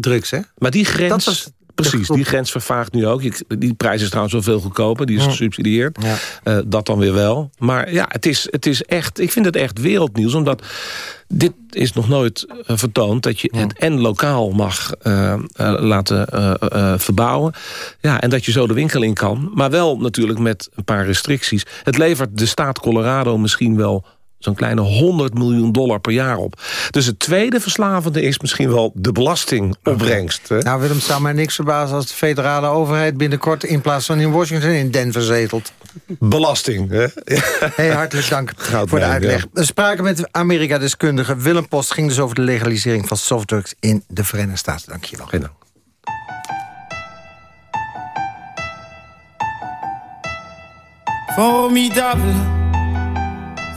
drugs, hè? Maar die grens... Dat was Precies, die grens vervaagt nu ook. Die prijs is trouwens wel veel goedkoper, die is gesubsidieerd. Uh, dat dan weer wel. Maar ja, het is, het is echt, ik vind het echt wereldnieuws, omdat dit is nog nooit uh, vertoond... dat je het en lokaal mag uh, laten verbouwen. Ja, en dat je zo de winkel in kan. Maar wel natuurlijk met een paar restricties. Het levert de staat Colorado misschien wel zo'n kleine 100 miljoen dollar per jaar op. Dus het tweede verslavende is misschien wel de belastingopbrengst. Hè? Nou, Willem, zou mij niks verbazen als de federale overheid binnenkort... in plaats van in Washington in Denver zetelt. Belasting, hè? Hey, hartelijk dank voor de uitleg. We spraken met Amerika-deskundige Willem Post... ging dus over de legalisering van softdrugs in de Verenigde Staten. Dank je wel. Geen dank. Formidable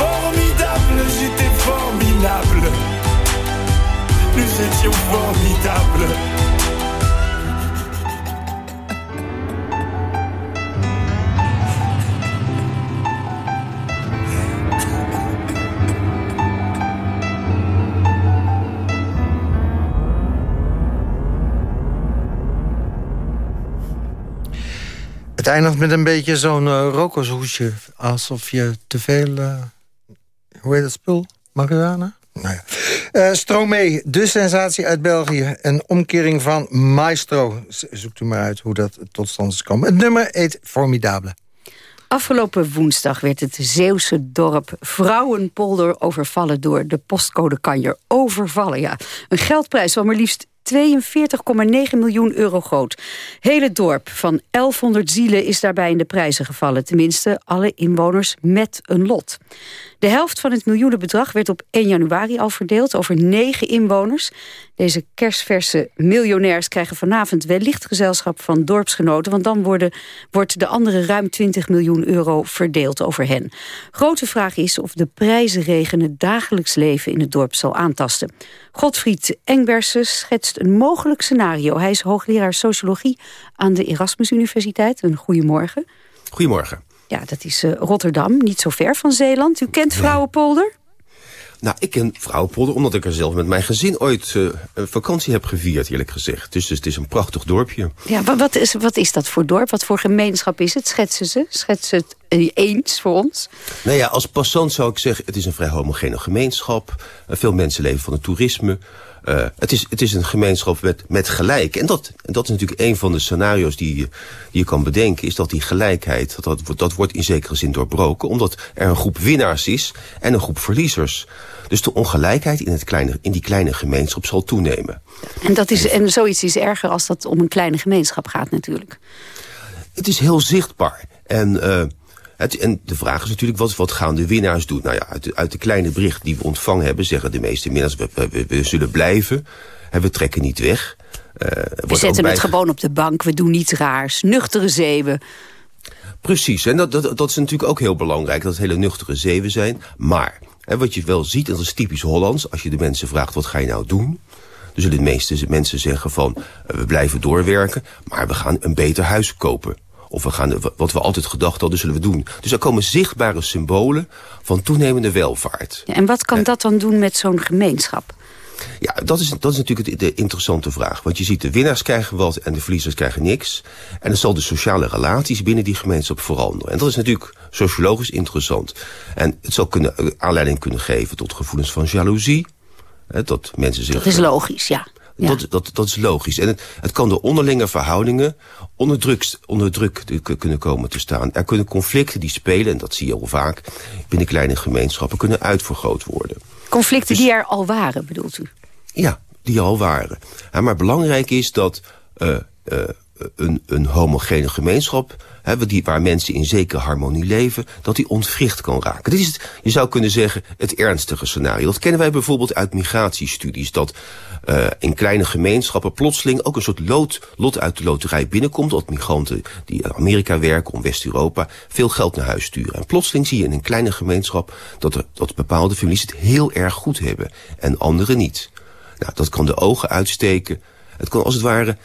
formidable, j'étais formidable. Nous étions formidables. Het eindigt met een beetje zo'n uh, rokershoesje. Alsof je te veel... Uh, hoe heet dat spul? Marihuana? Nou ja. Uh, de sensatie uit België. Een omkering van Maestro. Zoekt u maar uit hoe dat tot stand is gekomen. Het nummer heet Formidable. Afgelopen woensdag werd het Zeeuwse dorp Vrouwenpolder overvallen door de postcodekanjer. Overvallen, ja. Een geldprijs van maar liefst 42,9 miljoen euro groot. Hele dorp van 1100 zielen is daarbij in de prijzen gevallen. Tenminste, alle inwoners met een lot. De helft van het miljoenenbedrag werd op 1 januari al verdeeld over negen inwoners. Deze kerstverse miljonairs krijgen vanavond wellicht gezelschap van dorpsgenoten... want dan worden, wordt de andere ruim 20 miljoen euro verdeeld over hen. Grote vraag is of de prijzenregen het dagelijks leven in het dorp zal aantasten. Godfried Engbersen schetst een mogelijk scenario. Hij is hoogleraar sociologie aan de Erasmus Universiteit. Een goedemorgen. Goedemorgen. Ja, dat is uh, Rotterdam, niet zo ver van Zeeland. U kent Vrouwenpolder? Nou, ik ken Vrouwenpolder omdat ik er zelf met mijn gezin ooit uh, een vakantie heb gevierd, eerlijk gezegd. Dus, dus het is een prachtig dorpje. Ja, maar wat is, wat is dat voor dorp? Wat voor gemeenschap is het? Schetsen ze? Schetsen het eens voor ons? Nou ja, als passant zou ik zeggen, het is een vrij homogene gemeenschap. Uh, veel mensen leven van het toerisme. Uh, het, is, het is een gemeenschap met, met gelijk. En dat, dat is natuurlijk een van de scenario's die, die je kan bedenken... is dat die gelijkheid, dat, dat, dat wordt in zekere zin doorbroken... omdat er een groep winnaars is en een groep verliezers. Dus de ongelijkheid in, het kleine, in die kleine gemeenschap zal toenemen. En, dat is, en zoiets is erger als dat om een kleine gemeenschap gaat natuurlijk. Het is heel zichtbaar. En... Uh, het, en de vraag is natuurlijk, wat, wat gaan de winnaars doen? Nou ja, uit de, uit de kleine bericht die we ontvangen hebben... zeggen de meeste winnaars, we, we, we zullen blijven. En we trekken niet weg. Uh, we zetten het gewoon op de bank, we doen niets raars. Nuchtere zeeuwen. Precies, en dat, dat, dat is natuurlijk ook heel belangrijk... dat het hele nuchtere zeeuwen zijn. Maar hè, wat je wel ziet, en dat is typisch Hollands... als je de mensen vraagt, wat ga je nou doen... Dan zullen de meeste mensen zeggen van, we blijven doorwerken... maar we gaan een beter huis kopen. Of we gaan, wat we altijd gedacht hadden, zullen we doen. Dus er komen zichtbare symbolen van toenemende welvaart. Ja, en wat kan dat dan doen met zo'n gemeenschap? Ja, dat is, dat is natuurlijk de interessante vraag. Want je ziet, de winnaars krijgen wat en de verliezers krijgen niks. En dan zal de sociale relaties binnen die gemeenschap veranderen. En dat is natuurlijk sociologisch interessant. En het zal kunnen, eh, aanleiding kunnen geven tot gevoelens van jaloezie. Hè, dat mensen zich... Dat is logisch, ja. Dat, dat, dat is logisch. En het, het kan door onderlinge verhoudingen onder druk, onder druk kunnen komen te staan. Er kunnen conflicten die spelen, en dat zie je al vaak... binnen kleine gemeenschappen, kunnen uitvergroot worden. Conflicten dus, die er al waren, bedoelt u? Ja, die al waren. Ja, maar belangrijk is dat uh, uh, een, een homogene gemeenschap... Hè, die, waar mensen in zekere harmonie leven... dat die ontwricht kan raken. Dit is, het, je zou kunnen zeggen, het ernstige scenario. Dat kennen wij bijvoorbeeld uit migratiestudies. Dat uh, in kleine gemeenschappen plotseling ook een soort lood, lot uit de loterij binnenkomt. Dat migranten die in Amerika werken, om West-Europa, veel geld naar huis sturen. En plotseling zie je in een kleine gemeenschap dat, er, dat bepaalde families het heel erg goed hebben. En anderen niet. Nou, dat kan de ogen uitsteken. Het kan als het ware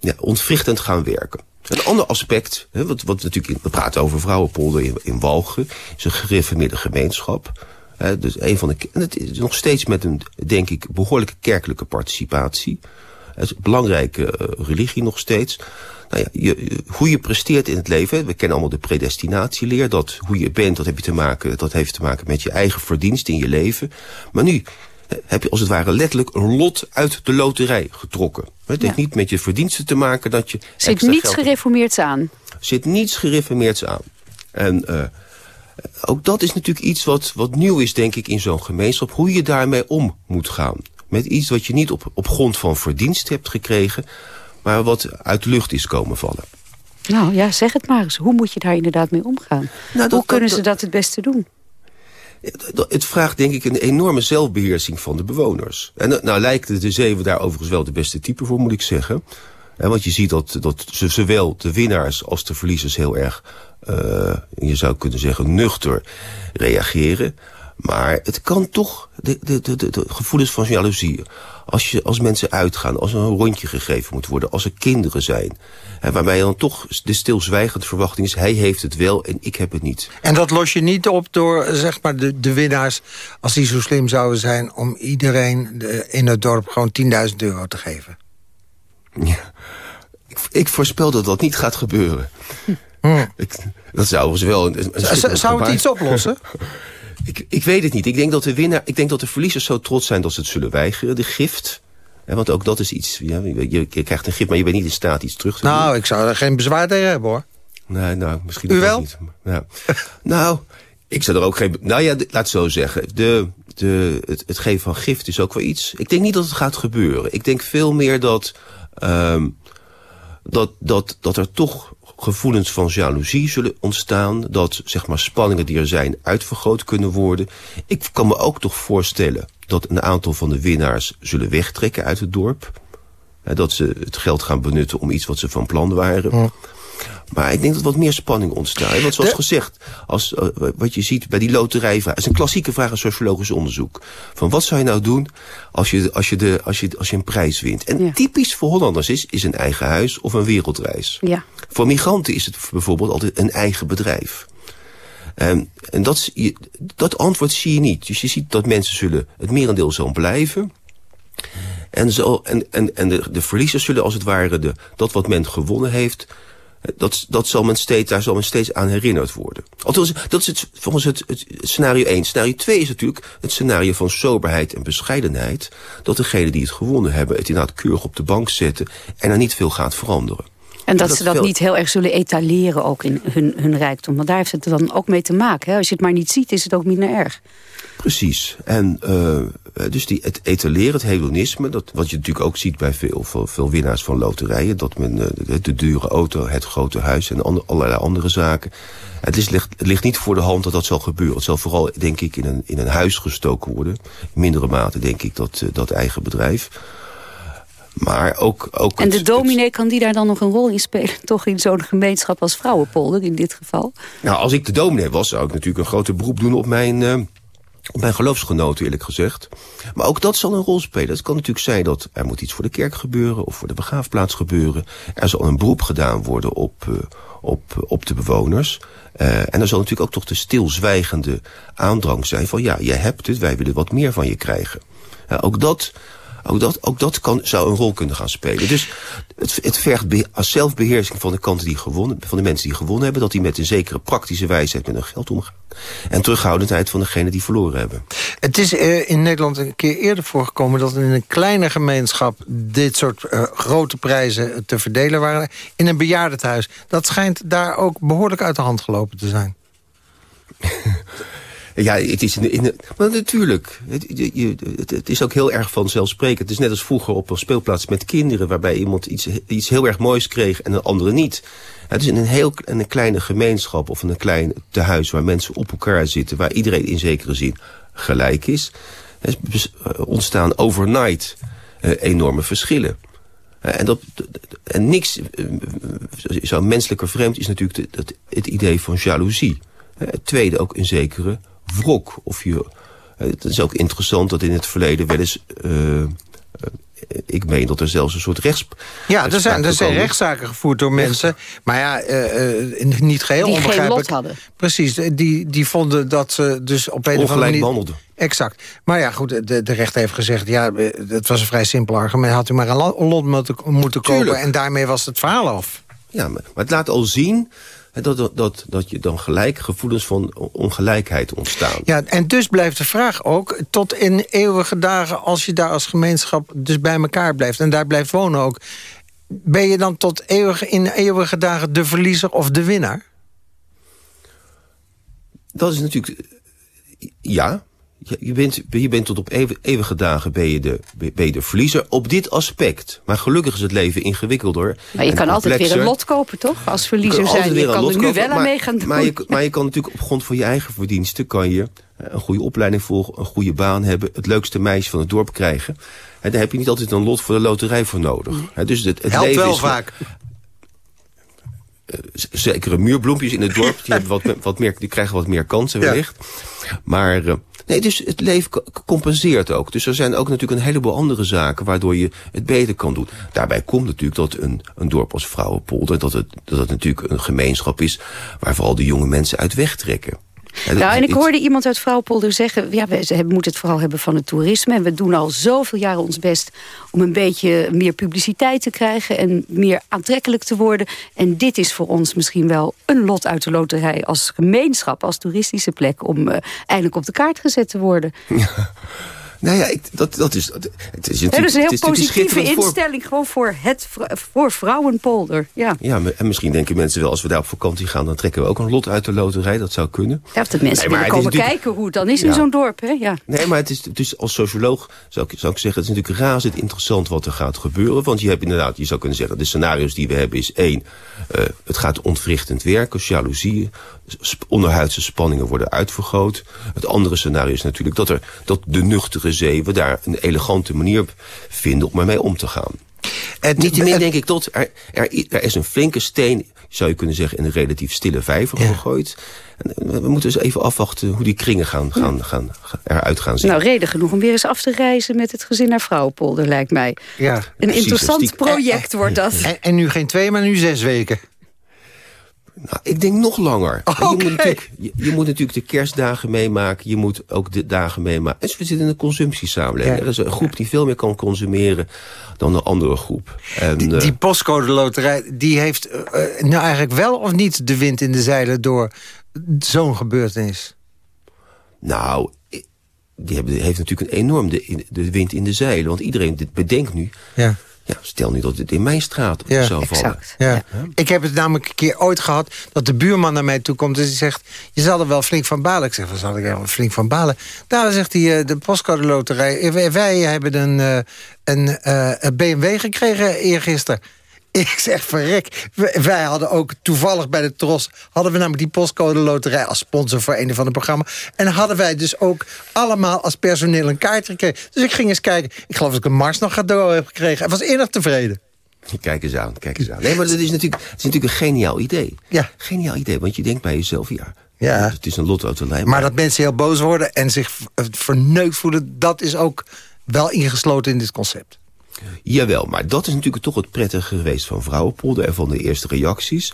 ja, ontwrichtend gaan werken. Een ander aspect, hè, wat, wat natuurlijk, we praten over Vrouwenpolder in, in Walgen, is een gereformeerde gemeenschap. Hè, dus een van de, en het is nog steeds met een, denk ik, behoorlijke kerkelijke participatie. Het is een belangrijke uh, religie nog steeds. Nou ja, je, hoe je presteert in het leven, we kennen allemaal de predestinatieleer, dat hoe je bent, dat, heb je te maken, dat heeft te maken met je eigen verdienst in je leven. Maar nu heb je als het ware letterlijk een lot uit de loterij getrokken. Het heeft niet met je verdiensten te maken dat je... Zit niets gereformeerds aan. Zit niets gereformeerds aan. En uh, ook dat is natuurlijk iets wat, wat nieuw is, denk ik, in zo'n gemeenschap. Hoe je daarmee om moet gaan. Met iets wat je niet op, op grond van verdienst hebt gekregen... maar wat uit de lucht is komen vallen. Nou ja, zeg het maar eens. Hoe moet je daar inderdaad mee omgaan? Nou, Hoe kunnen ze dat het beste doen? Het vraagt denk ik een enorme zelfbeheersing van de bewoners. En nou lijkt de Zeeuwen daar overigens wel de beste type voor, moet ik zeggen. want je ziet dat, dat zowel de winnaars als de verliezers heel erg, uh, je zou kunnen zeggen, nuchter reageren. Maar het kan toch, de, de, de, de gevoelens van jaloezie. Als, je, als mensen uitgaan, als er een rondje gegeven moet worden, als er kinderen zijn. Hè, waarbij dan toch de stilzwijgende verwachting is, hij heeft het wel en ik heb het niet. En dat los je niet op door zeg maar, de, de winnaars, als die zo slim zouden zijn... om iedereen in het dorp gewoon 10.000 euro te geven? Ja, ik, ik, voorspel dat dat niet gaat gebeuren. Hm. Ik, dat zou wel... Een, een zou het iets oplossen? Ik, ik weet het niet. Ik denk dat de winnaar, ik denk dat de verliezers zo trots zijn dat ze het zullen weigeren. De gift. want ook dat is iets. Ja, je, je, krijgt een gift, maar je bent niet in staat iets terug te doen. Nou, ik zou er geen bezwaar tegen hebben hoor. Nee, nou, misschien U wel? niet. Ja. nou, ik zou er ook geen... Nou ja, laat het zo zeggen. De, de, het, het geven van gift is ook wel iets. Ik denk niet dat het gaat gebeuren. Ik denk veel meer dat... Um, dat, dat, dat er toch gevoelens van jaloezie zullen ontstaan. Dat zeg maar, spanningen die er zijn uitvergroot kunnen worden. Ik kan me ook toch voorstellen dat een aantal van de winnaars zullen wegtrekken uit het dorp. Dat ze het geld gaan benutten om iets wat ze van plan waren. Maar ik denk dat wat meer spanning ontstaat. Want zoals gezegd, als, uh, wat je ziet bij die loterij... is een klassieke vraag in sociologisch onderzoek. Van wat zou je nou doen als je, als je, de, als je, als je een prijs wint? En typisch voor Hollanders is, is een eigen huis of een wereldreis. Ja. Voor migranten is het bijvoorbeeld altijd een eigen bedrijf. Um, en dat, dat antwoord zie je niet. Dus je ziet dat mensen zullen, het merendeel zal blijven... En, zo, en, en, en de, de verliezers zullen als het ware de, dat wat men gewonnen heeft dat, dat zal men steeds, daar zal men steeds aan herinnerd worden. Althans, dat is het, volgens het, het scenario 1. Scenario 2 is natuurlijk het scenario van soberheid en bescheidenheid. Dat degenen die het gewonnen hebben het inderdaad keurig op de bank zetten... en er niet veel gaat veranderen. En dat, ze dat niet heel erg zullen etaleren ook in hun, hun rijkdom. Want daar heeft het dan ook mee te maken. Hè? Als je het maar niet ziet, is het ook minder erg. Precies. En uh, dus die, het etaleren, het hedonisme... Dat, wat je natuurlijk ook ziet bij veel, veel, winnaars van loterijen... dat men uh, de, de, dure auto, het grote huis en ander, allerlei andere zaken... Het, is, ligt, het ligt niet voor de hand dat dat zal gebeuren. Het zal vooral, denk ik, in een, in een huis gestoken worden. In mindere mate, denk ik, dat, uh, dat eigen bedrijf. Maar ook, ook en de dominee, kan die daar dan nog een rol in spelen? Toch in zo'n gemeenschap als Vrouwenpolder in dit geval? Nou, als ik de dominee was, zou ik natuurlijk een grote beroep doen op mijn... Uh, op mijn geloofsgenoten eerlijk gezegd. Maar ook dat zal een rol spelen. Het kan natuurlijk zijn dat er moet iets voor de kerk gebeuren... of voor de begraafplaats gebeuren. Er zal een beroep gedaan worden op, uh, op, op de bewoners. Uh, en er zal natuurlijk ook toch de stilzwijgende aandrang zijn... van ja, jij hebt het, wij willen wat meer van je krijgen. Uh, ook dat ook dat, ook dat kan, zou een rol kunnen gaan spelen. Dus het, het vergt als zelfbeheersing van de kanten die gewonnen, van de mensen die gewonnen hebben, dat die met een zekere praktische wijsheid met hun geld omgaan. En terughoudendheid van degenen die verloren hebben. Het is uh, in Nederland een keer eerder voorgekomen dat in een kleine gemeenschap dit soort uh, grote prijzen te verdelen waren. In een bejaardentehuis. Dat schijnt daar ook behoorlijk uit de hand gelopen te zijn. Ja, het is in, in maar natuurlijk. Het, je, het, het, is ook heel erg vanzelfsprekend. Het is net als vroeger op een speelplaats met kinderen... waarbij iemand iets, iets heel erg moois kreeg en een andere niet. Het is in een heel een kleine gemeenschap of in een klein tehuis... waar mensen op elkaar zitten, waar iedereen in zekere zin gelijk is... ontstaan overnight uh, enorme verschillen. En, dat, en niks uh, zo menselijker vreemd is natuurlijk de, het idee van jaloezie. Het tweede ook in zekere wrok. Of je, eh, het is ook interessant dat in het verleden wel eens... Uh, ik meen dat er zelfs een soort rechts... Ja, er zijn, er zijn rechtszaken gevoerd door mensen. Maar ja, uh, niet geheel die onbegrijpelijk. Geen lot hadden. Precies, die, die vonden dat ze dus op een of andere manier... behandelden. Exact. Maar ja, goed, de, de rechter heeft gezegd... ja, het was een vrij simpel argument. Had u maar een lot moeten, moeten kopen... en daarmee was het verhaal af. Ja, maar, maar het laat al zien dat, dat, dat, dat je dan gelijk gevoelens van ongelijkheid ontstaan. Ja, en dus blijft de vraag ook, tot in eeuwige dagen... als je daar als gemeenschap dus bij elkaar blijft en daar blijft wonen ook... ben je dan tot eeuwige, in eeuwige dagen de verliezer of de winnaar? Dat is natuurlijk... Ja, je bent, je bent tot op eeuwige dagen ben je, de, ben je de verliezer op dit aspect. Maar gelukkig is het leven ingewikkelder. Maar je kan altijd weer een lot kopen, toch? Als verliezer je zijn. Je kan er nu wel aan mee gaan doen. Maar je, maar je kan natuurlijk op grond van je eigen verdiensten... kan je eh, een goede opleiding volgen, een goede baan hebben... het leukste meisje van het dorp krijgen. En daar heb je niet altijd een lot voor de loterij voor nodig. Dus het, het Helpt leven wel is vaak. Uh, zekere muurbloempjes in het dorp, die, hebben wat, wat meer, die krijgen wat meer kansen wellicht. Ja. Maar... Uh, Nee, dus het leven compenseert ook. Dus er zijn ook natuurlijk een heleboel andere zaken... waardoor je het beter kan doen. Daarbij komt natuurlijk dat een, een dorp als Vrouwenpolder... Dat het, dat het natuurlijk een gemeenschap is... waar vooral de jonge mensen uit wegtrekken. Ja, nou, en ik hoorde iemand uit Vrouwenpolder zeggen... ja, we moeten het vooral hebben van het toerisme. En we doen al zoveel jaren ons best om een beetje meer publiciteit te krijgen... en meer aantrekkelijk te worden. En dit is voor ons misschien wel een lot uit de loterij... als gemeenschap, als toeristische plek... om uh, eindelijk op de kaart gezet te worden. Nou ja, ik, dat, dat is... Het is, natuurlijk, dus een heel positieve instelling gewoon voor, het, voor Vrouwenpolder. Ja. ja, en misschien denken mensen wel... als we daar op vakantie gaan, dan trekken we ook een lot uit de loterij. Dat zou kunnen. Ja, of dat mensen nee, willen komen kijken hoe het dan is in zo'n dorp. Hè? Ja. Nee, maar het is, dus als socioloog zou ik, zou ik zeggen... het is natuurlijk razend interessant wat er gaat gebeuren. Want je hebt inderdaad, je zou kunnen zeggen... de scenario's die we hebben is één... Uh, het gaat ontwrichtend werken, jaloezie... onderhuidse spanningen worden uitvergroot. Het andere scenario is natuurlijk dat, er, dat de nuchtere zeven daar een elegante manier vinden om ermee om te gaan. Niettemin denk ik tot, er, er, is een flinke steen, zou je kunnen zeggen, in een relatief stille vijver gegooid. En we moeten dus even afwachten hoe die kringen gaan, gaan, gaan, eruit gaan zien. Nou, reden genoeg om weer eens af te reizen met het gezin naar Vrouwenpolder, lijkt mij. Ja, een interessant project wordt dat. En, en nu geen twee, maar nu zes weken. Nou, ik denk nog langer. Je, moet natuurlijk, je, moet natuurlijk de kerstdagen meemaken. Je moet ook de dagen meemaken. En we zitten in een consumptiesamenleving. Er is een groep die veel meer kan consumeren dan een andere groep. En, die, die, eh, postcode loterij, die heeft uh, nou eigenlijk wel of niet de wind in de zeilen door zo'n gebeurtenis? Nou, die heeft natuurlijk een enorm de, de wind in de zeilen. Want iedereen dit bedenkt nu... Ja. Ja, stel nu dat het in mijn straat ja, zou vallen. Ja. ja. Ik heb het namelijk een keer ooit gehad... dat de buurman naar mij toe komt en die zegt... je zal er wel flink van balen. Ik zeg, wat zal ik er wel flink van balen? Daar zegt hij, eh, de postcode loterij... wij hebben een, eh, een, eh, een BMW gekregen eergisteren. Ik zeg, verrek. Wij hadden ook toevallig bij de Tros... hadden we namelijk die postcode loterij als sponsor voor een van de programma. En hadden wij dus ook allemaal als personeel een kaart gekregen. Dus ik ging eens kijken. Ik geloof dat ik een Mars nog cadeau heb gekregen. En was innig tevreden. Kijk eens aan, kijk eens aan. Nee, maar dat is natuurlijk, het is natuurlijk een geniaal idee. Ja. Geniaal idee, want je denkt bij jezelf, ja... Ja. Het is een lotautootje. Maar dat mensen heel boos worden en zich verneukt voelen... dat is ook wel ingesloten in dit concept. Jawel, maar dat is natuurlijk toch het prettige geweest van Vrouwenpolder... en van de eerste reacties.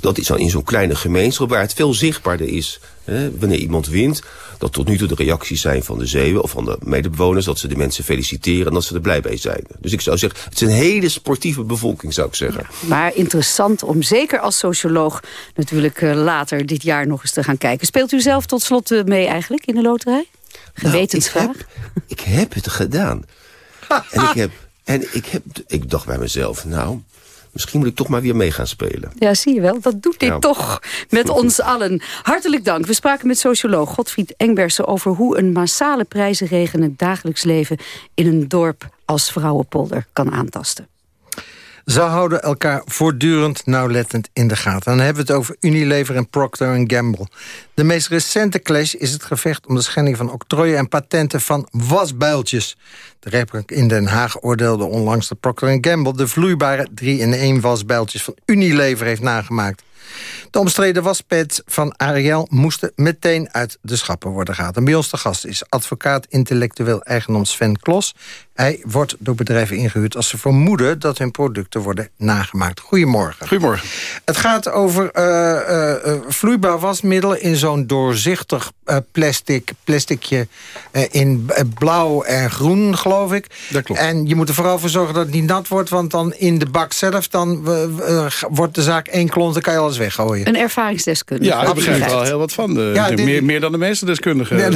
Dat is dan in zo'n kleine gemeenschap waar het veel zichtbaarder is. Hè, wanneer iemand wint, dat tot nu toe de reacties zijn van de zeeuwen... of van de medebewoners, dat ze de mensen feliciteren... en dat ze er blij bij zijn. Dus ik zou zeggen, het is een hele sportieve bevolking, zou ik zeggen. maar interessant om zeker als socioloog... natuurlijk uh, later dit jaar nog eens te gaan kijken. Speelt u zelf tot slot uh, mee eigenlijk in de loterij? Gewetensvraag? Nou, ik, heb, ik heb het gedaan. en ik heb en ik, heb, ik dacht bij mezelf, nou, misschien moet ik toch maar weer mee gaan spelen. Ja, zie je wel. Dat doet dit toch met ons allen. Hartelijk dank. We spraken met socioloog Godfried Engbersen... over hoe een massale prijzenregen het dagelijks leven... in een dorp als Vrouwenpolder kan aantasten. Ze houden elkaar voortdurend nauwlettend in de gaten. dan hebben we het over Unilever en Procter Gamble. De meest recente clash is het gevecht om de schending van octrooien en patenten van wasbuiltjes. De rechtbank in Den Haag oordeelde onlangs dat Procter Gamble... de vloeibare 3-in-1 wasbuiltjes van Unilever heeft nagemaakt. De omstreden waspet van Ariel moesten meteen uit de schappen worden gehaald. En bij ons de gast is advocaat intellectueel eigendom Sven Klos. Hij wordt door bedrijven ingehuurd als ze vermoeden dat hun producten worden nagemaakt. Goedemorgen. Goedemorgen. Het gaat over uh, uh, vloeibaar wasmiddel in zo'n doorzichtig plastic, plasticje in blauw en groen, geloof ik. Dat klopt. En je moet er vooral voor zorgen dat het niet nat wordt, want dan in de bak zelf dan wordt de zaak één klont, dan kan je alles weggooien. Een ervaringsdeskundige. Ja, ik begrijp er wel heel wat van. ja, meer, meer dan de meeste deskundigen. Nee,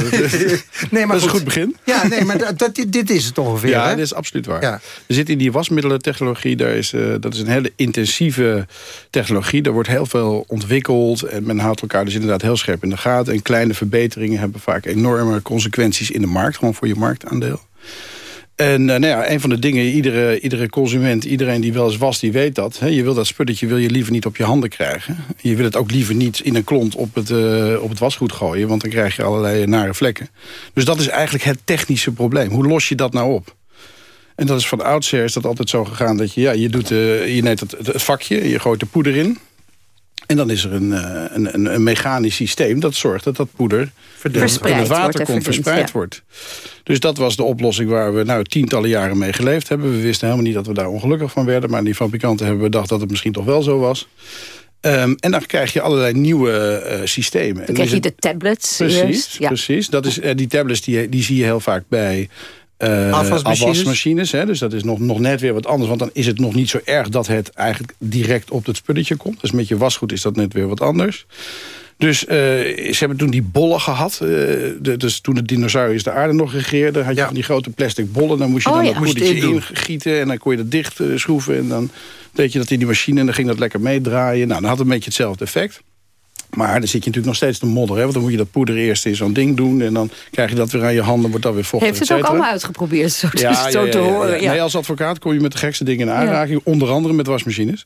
nee, maar dat is een goed begin. Ja, nee, maar dat, dit is het ongeveer. Ja, dat is absoluut waar. Ja. We zitten in die wasmiddelentechnologie. Daar is, uh, dat is een hele intensieve technologie. Er wordt heel veel ontwikkeld. En men houdt elkaar dus inderdaad heel scherp in de gaten. En kleine verbeteringen hebben vaak enorme consequenties in de markt. Gewoon voor je marktaandeel. En uh, nou ja, een van de dingen, iedere, iedere consument, iedereen die wel eens was, die weet dat. Hè, je wil dat spulletje wil je liever niet op je handen krijgen. Je wil het ook liever niet in een klont op het, uh, op het wasgoed gooien, want dan krijg je allerlei nare vlekken. Dus dat is eigenlijk het technische probleem. Hoe los je dat nou op? En dat is van oudsher is dat altijd zo gegaan dat je, ja, je, doet, uh, je neemt het, het, vakje, je gooit de poeder in. En dan is er een, uh, een, een, mechanisch systeem dat zorgt dat dat poeder verspreid in het water komt, verspreid wordt. Dus dat was de oplossing waar we nou tientallen jaren mee geleefd hebben. We wisten helemaal niet dat we daar ongelukkig van werden. Maar die fabrikanten hebben bedacht dat het misschien toch wel zo was. Um, en dan krijg je allerlei nieuwe uh, systemen. Dan krijg je de tablets Precies. Ja. precies. Dat is, uh, die tablets die, die zie je heel vaak bij uh, afwasmachines. hè, dus dat is nog, nog net weer wat anders. Want dan is het nog niet zo erg dat het eigenlijk direct op het spulletje komt. Dus met je wasgoed is dat net weer wat anders. Dus uh, ze hebben toen die bollen gehad. Uh, de, dus toen de dinosauriërs de aarde nog regeerden... had je van die grote plastic bollen. Dan moest je oh, dan ja. dat poedertje ingieten. En dan kon je dat dicht schroeven. En dan deed je dat in die machine. En dan ging dat lekker meedraaien. Nou, dan had het een beetje hetzelfde effect. Maar dan zit je natuurlijk nog steeds te modderen. Want dan moet je dat poeder eerst in zo'n ding doen. En dan krijg je dat weer aan je handen. Wordt dat weer vochtig, Heeft het ook allemaal uitgeprobeerd, zo, ja, zo te horen? Nee, als advocaat kom je met de gekste dingen in aanraking. Onder andere met wasmachines.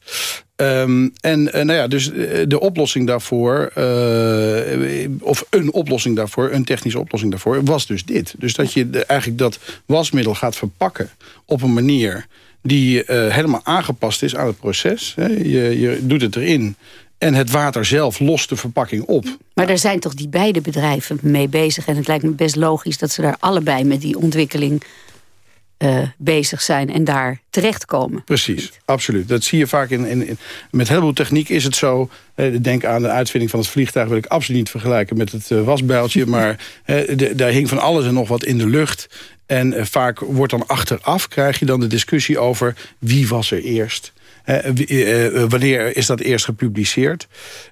Um, en uh, nou ja, dus eh, de oplossing daarvoor... Uh, of een oplossing daarvoor, een technische oplossing daarvoor... was dus dit. Dus dat je de, eigenlijk dat wasmiddel gaat verpakken op een manier die uh, helemaal aangepast is aan het proces. Je, je doet het erin en het water zelf lost de verpakking op. Maar daar zijn toch die beide bedrijven mee bezig. En het lijkt me best logisch dat ze daar allebei met die ontwikkeling uh, bezig zijn en daar terechtkomen. Precies, absoluut. Dat zie je vaak in, in, met heel veel techniek is het zo. Eh, denk aan de uitvinding van het vliegtuig, wil ik absoluut niet vergelijken met het uh, wasbuiltje. maar de, daar hing van alles en nog wat in de lucht. En vaak wordt dan achteraf, krijg je dan de discussie over wie was er eerst. Uh, wanneer is dat eerst gepubliceerd?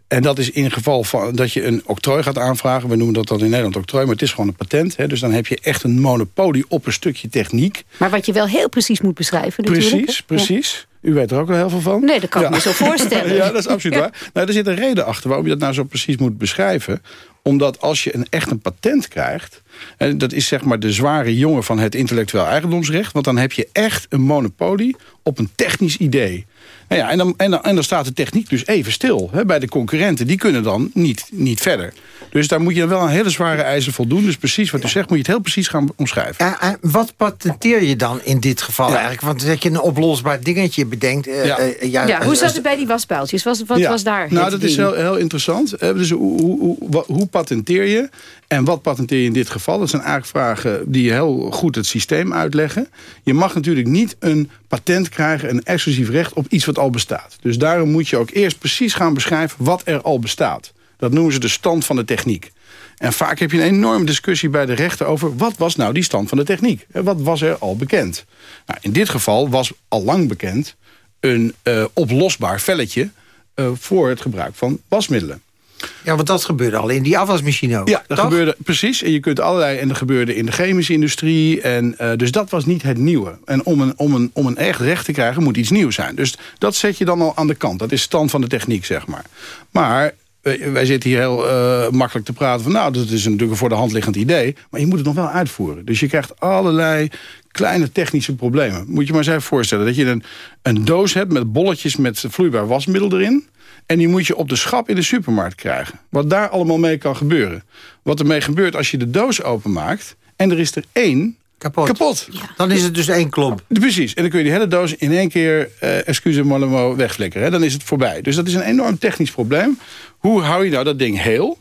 En dat is in geval van dat je een octrooi gaat aanvragen. We noemen dat dan in Nederland octrooi, maar het is gewoon een patent. Hè, dus dan heb je echt een monopolie op een stukje techniek. Maar wat je wel heel precies moet beschrijven natuurlijk. Precies, precies. U weet er ook wel heel veel van. Nee, dat kan ik me zo voorstellen. ja, dat is absoluut waar. Nou, er zit een reden achter waarom je dat nou zo precies moet beschrijven. Omdat als je een, echt een patent krijgt... En dat is zeg maar de zware jongen van het intellectueel eigendomsrecht. Want dan heb je echt een monopolie op een technisch idee. Nou ja, en, dan, en, dan, en dan staat de techniek dus even stil hè, bij de concurrenten. Die kunnen dan niet, niet verder. Dus daar moet je wel een hele zware eisen voldoen. Dus precies wat u zegt, moet je het heel precies gaan omschrijven. Uh, wat patenteer je dan in dit geval eigenlijk? Want dat je een oplosbaar dingetje bedenkt. Uh, ja. Uh, ja. ja. hoe zat het bij die waspuiltjes? Was, wat was daar Nou, dat is heel, heel interessant. Dus hoe, hoe, hoe, hoe patenteer je? En wat patenteer je in dit geval? Dat zijn eigenlijk vragen die heel goed het systeem uitleggen. Je mag natuurlijk niet een patent krijgen, een exclusief recht op iets wat al bestaat. Dus daarom moet je ook eerst precies gaan beschrijven wat er al bestaat. Dat noemen ze de stand van de techniek. En vaak heb je een enorme discussie bij de rechter over... wat was nou die stand van de techniek? Wat was er al bekend? Nou, in dit geval was al lang bekend een uh, oplosbaar velletje... Uh, voor het gebruik van wasmiddelen. Ja, want dat gebeurde al in die afwasmachine ook. Ja, dat gebeurde precies. En je kunt allerlei. En dat gebeurde in de chemische industrie. En, uh, dus dat was niet het nieuwe. En om een, om, een, om een echt recht te krijgen moet iets nieuws zijn. Dus dat zet je dan al aan de kant. Dat is stand van de techniek, zeg maar. Maar wij zitten hier heel uh, makkelijk te praten van... nou, dat is natuurlijk een voor de hand liggend idee... maar je moet het nog wel uitvoeren. Dus je krijgt allerlei kleine technische problemen. Moet je maar eens even voorstellen dat je een, een doos hebt... met bolletjes met vloeibaar wasmiddel erin... En die moet je op de schap in de supermarkt krijgen. Wat daar allemaal mee kan gebeuren. Wat ermee gebeurt als je de doos openmaakt... en er is er één Kapot. Kapot. Dan is het dus één klomp. Precies. En dan kun je die hele doos in één keer, uh, excuse moi wegflikkeren. Dan is het voorbij. Dus dat is een enorm technisch probleem. Hoe hou je nou dat ding heel?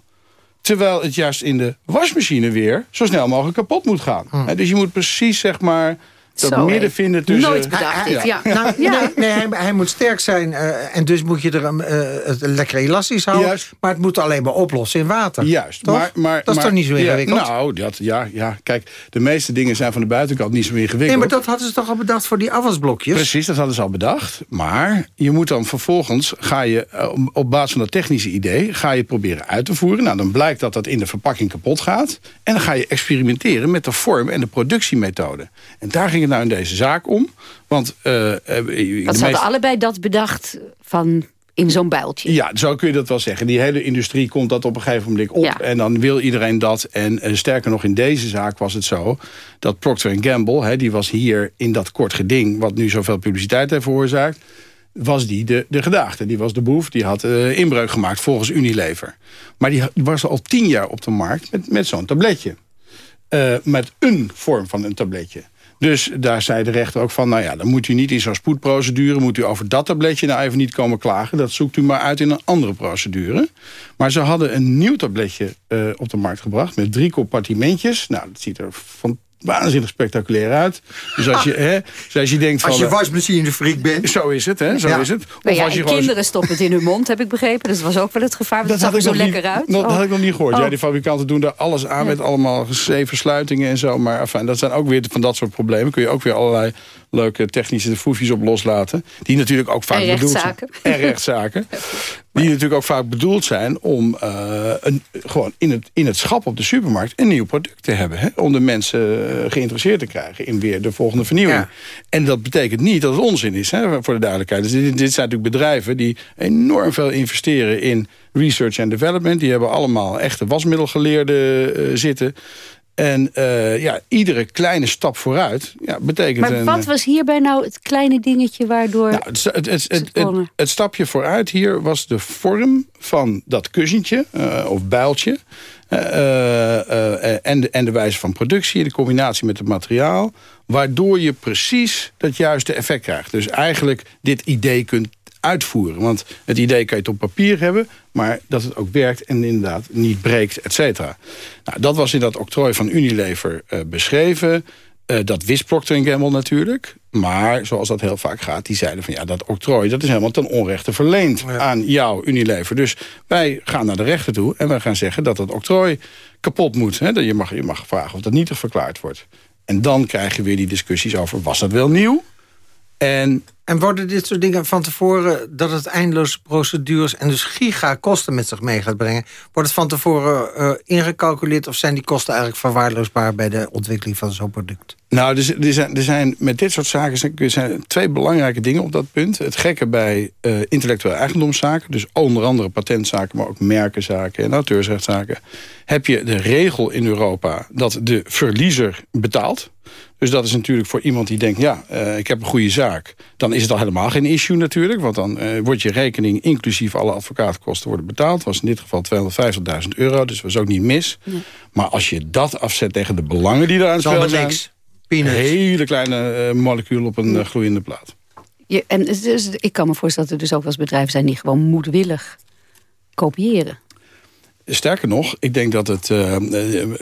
Terwijl het juist in de wasmachine weer zo snel mogelijk kapot moet gaan. Hm. Dus je moet precies, zeg maar dat Zo, midden vinden tussen... Nooit bedacht ja. ja. Nou, ja. Nee, nee hij, hij, moet sterk zijn uh, en dus moet je er uh, het lekker elastisch houden. Juist. Maar het moet alleen maar oplossen in water. Juist. Maar, maar, dat is toch niet zo ingewikkeld? Ja, nou, dat, ja, ja, kijk, de meeste dingen zijn van de buitenkant niet zo ingewikkeld. Nee, maar dat hadden ze toch al bedacht voor die afwasblokjes? Precies, dat hadden ze al bedacht. Maar je moet dan vervolgens, ga je uh, op basis van dat technische idee... ga je proberen uit te voeren. Nou, dan blijkt dat dat in de verpakking kapot gaat. En dan ga je experimenteren met de vorm en de productiemethode. En daar ging het nou in deze zaak om. Want, uh, ze hadden allebei dat bedacht van in zo'n builtje. Ja, zo kun je dat wel zeggen. Die hele industrie komt dat op een gegeven moment op. En dan wil iedereen dat. En uh, sterker nog, in deze zaak was het zo... dat Procter Gamble, hè, die was hier in dat kort geding... wat nu zoveel publiciteit heeft veroorzaakt... was die de, de gedaagde. Die was de boef. Die had uh, inbreuk gemaakt volgens Unilever. Maar die was al tien jaar op de markt met, met zo'n tabletje. Uh, met een vorm van een tabletje. Dus daar zei de rechter ook van... nou ja, dan moet u niet in zo'n spoedprocedure... moet u over dat tabletje nou even niet komen klagen. Dat zoekt u maar uit in een andere procedure. Maar ze hadden een nieuw tabletje uh, op de markt gebracht... met drie compartimentjes. Nou, dat ziet er van waanzinnig spectaculair uit. Dus als je, hè, dus als je denkt Als je wasmachine freak bent. Zo is het, hè? Zo is het. Of nou ja, als je kinderen stoppen het in hun mond, heb ik begrepen. Dus dat was ook wel het gevaar. Dat, dat zag er zo lekker uit. Dat, had ik nog niet gehoord. Oh. Ja, die fabrikanten doen daar alles aan met allemaal zeven sluitingen en zo. Maar enfin, dat zijn ook weer van dat soort problemen. Kun je ook weer allerlei leuke technische foefjes op loslaten. Die natuurlijk ook vaak en bedoeld zijn. En rechtszaken. Die natuurlijk ook vaak bedoeld zijn om uh, een, gewoon in het, in het schap op de supermarkt... een nieuw product te hebben. Hè? Om de mensen eh, geïnteresseerd te krijgen in weer de volgende vernieuwing. En dat betekent niet dat het onzin is, hè, voor de duidelijkheid. Dus dit, dit zijn natuurlijk bedrijven die enorm veel investeren in research and development. Die hebben allemaal echte wasmiddelgeleerden uh, zitten. En uh, ja, iedere kleine stap vooruit ja, betekent... Maar wat was hierbij nou het kleine dingetje waardoor... Nou, het, het, het, het, stapje vooruit hier was de vorm van dat kussentje uh, of builtje... Uh, en, de, en de wijze van productie, de combinatie met het materiaal... waardoor je precies dat juiste effect krijgt. Dus eigenlijk dit idee kunt uitvoeren. Want het idee kan je het op papier hebben... maar dat het ook werkt en inderdaad niet breekt, et cetera. Nou, dat was in dat octrooi van Unilever uh, beschreven. Uh, dat wist Procter Gamble natuurlijk. Maar zoals dat heel vaak gaat, die zeiden van... ja, dat octrooi dat is helemaal ten onrechte verleend aan jouw Unilever. Dus wij gaan naar de rechter toe en wij gaan zeggen... dat dat octrooi kapot moet. Hè? Dat je, mag, je mag vragen of dat nietig verklaard wordt. En dan krijg je weer die discussies over... was dat wel nieuw? En, en worden dit soort dingen van tevoren... dat het eindeloze procedures en dus giga kosten met zich mee gaat brengen... wordt het van tevoren uh, ingecalculeerd... of zijn die kosten eigenlijk verwaarloosbaar... bij de ontwikkeling van zo'n product? Nou, er, er, zijn, er zijn met dit soort zaken zijn, zijn twee belangrijke dingen op dat punt. Het gekke bij uh, intellectuele eigendomszaken... dus onder andere patentzaken, maar ook merkenzaken en auteursrechtszaken... heb je de regel in Europa dat de verliezer betaalt... Dus dat is natuurlijk voor iemand die denkt... ja, uh, ik heb een goede zaak. Dan is het al helemaal geen issue natuurlijk. Want dan uh, wordt je rekening inclusief alle advocaatkosten worden betaald. Dat was in dit geval 250.000 euro. Dus dat was ook niet mis. Ja. Maar als je dat afzet tegen de belangen die eraan spelen zijn... niks. Een hele kleine uh, molecuul op een gloeiende plaat. Je, en dus, ik kan me voorstellen dat er dus ook wel eens bedrijven zijn... die gewoon moedwillig kopiëren. Sterker nog, ik denk dat het uh,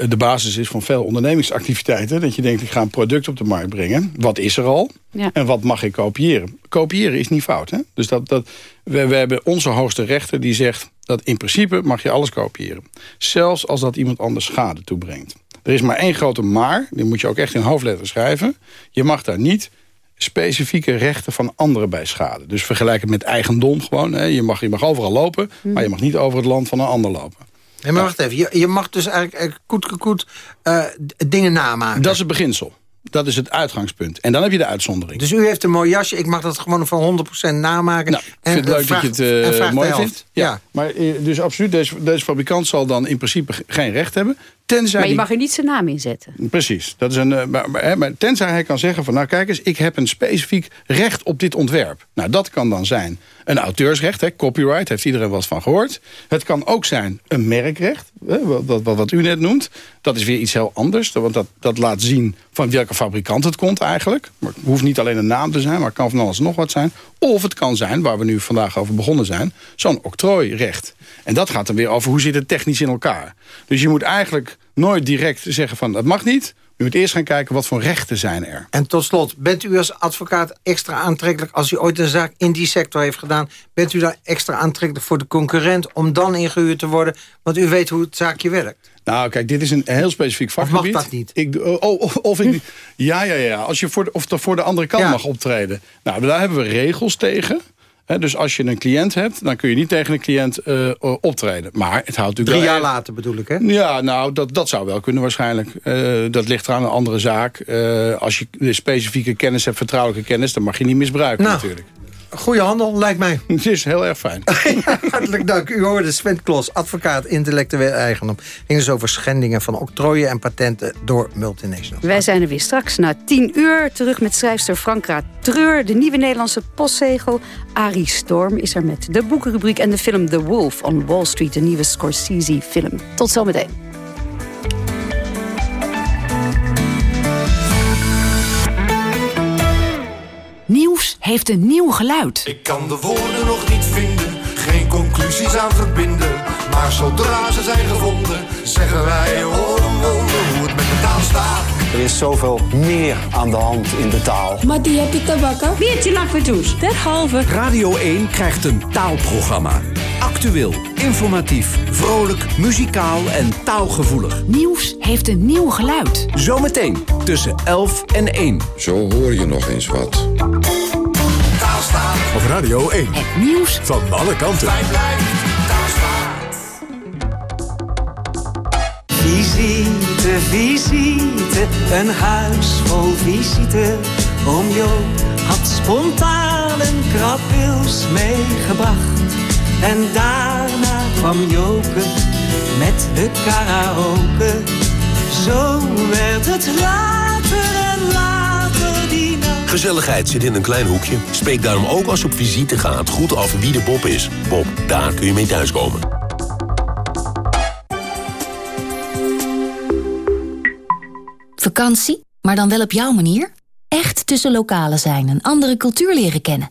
de basis is van veel ondernemingsactiviteiten. Dat je denkt, ik ga een product op de markt brengen. Wat is er al? Ja. En wat mag ik kopiëren? Kopiëren is niet fout. Hè? Dus dat, dat, we, we hebben onze hoogste rechter die zegt... dat in principe mag je alles kopiëren. Zelfs als dat iemand anders schade toebrengt. Er is maar één grote maar. Die moet je ook echt in hoofdletters schrijven. Je mag daar niet specifieke rechten van anderen bij schade. Dus vergelijk het met eigendom gewoon. Hè. Je, mag, je mag overal lopen, hm. maar je mag niet over het land van een ander lopen. Nee, maar wacht even. Je, je mag dus eigenlijk koet, koet, uh, dingen namaken. Dat is het beginsel. Dat is het uitgangspunt. En dan heb je de uitzondering. Dus u heeft een mooi jasje. Ik mag dat gewoon van 100% namaken. Nou, ik vind het leuk dat je het uh, mooi vindt. Ja. Maar eh, dus absoluut, deze, deze fabrikant zal dan in principe geen recht hebben. Tenzij maar je mag er niet zijn naam in zetten. Precies. Dat is een, uh, maar, maar, maar, tenzij hij kan zeggen van... nou kijk eens, ik heb een specifiek recht op dit ontwerp. Nou, dat kan dan zijn een auteursrecht, hè, copyright, heeft iedereen wat van gehoord. Het kan ook zijn een merkrecht, hè, wat, wat, u net noemt. Dat is weer iets heel anders, want dat, dat laat zien van welke fabrikant het komt eigenlijk. Het hoeft niet alleen een naam te zijn, maar het kan van alles nog wat zijn. Of het kan zijn, waar we nu vandaag over begonnen zijn, zo'n octrooirecht. En dat gaat dan weer over hoe zit het technisch in elkaar. Dus je moet eigenlijk nooit direct zeggen van dat mag niet. U moet eerst gaan kijken wat voor rechten zijn er. En tot slot, bent u als advocaat extra aantrekkelijk... als u ooit een zaak in die sector heeft gedaan... bent u daar extra aantrekkelijk voor de concurrent... om dan ingehuurd te worden? Want u weet hoe het zaakje werkt. Nou, kijk, dit is een heel specifiek vakgebied. Of mag dat niet? Ik, oh, oh, of, of ik, ja, ja, ja. Als je voor de, of voor de andere kant mag optreden. Nou, daar hebben we regels tegen dus als je een cliënt hebt, dan kun je niet tegen een cliënt uh, optreden. Maar het houdt natuurlijk... Drie jaar later bedoel ik, hè? Ja, nou, dat, dat zou wel kunnen waarschijnlijk. Uh, dat ligt eraan een andere zaak. Uh, als je specifieke kennis hebt, vertrouwelijke kennis... dan mag je niet misbruiken nou, natuurlijk. Goede handel, lijkt mij. Het is heel erg fijn. hartelijk dank. U hoorde Sven Klos, advocaat intellectueel eigendom. ging dus over schendingen van octrooien en patenten door multinationals. Wij zijn er weer straks na tien uur. Terug met schrijfster Franka Treur. De nieuwe Nederlandse postzegel. Arie Storm is er met de boekenrubriek en de film The Wolf on Wall Street. De nieuwe Scorsese-film. Tot zometeen. Heeft een nieuw geluid. Ik kan de woorden nog niet vinden, geen conclusies aan verbinden. Maar zodra ze zijn gevonden, zeggen wij oh wonder hoe het met de taal staat. Er is zoveel meer aan de hand in de taal. Mattia Pita Bakker. Weertje nakvertoes. Derhalve. Radio 1 krijgt een taalprogramma. Actueel, informatief, vrolijk, muzikaal en taalgevoelig. Nieuws heeft een nieuw geluid. Zometeen tussen 11 en 1. Zo hoor je nog eens wat. Op Radio 1. Het nieuws van alle kanten. Wij blijven staan. Visite, visite, een huis vol visite. Oom Joop had spontaan een krabwils meegebracht. En daarna kwam Joke met de karaoke. Zo werd het later Gezelligheid zit in een klein hoekje. Spreek daarom ook als je op visite gaat goed af wie de Bob is. Bob, daar kun je mee thuiskomen. Vakantie, maar dan wel op jouw manier? Echt tussen lokalen zijn en andere cultuur leren kennen.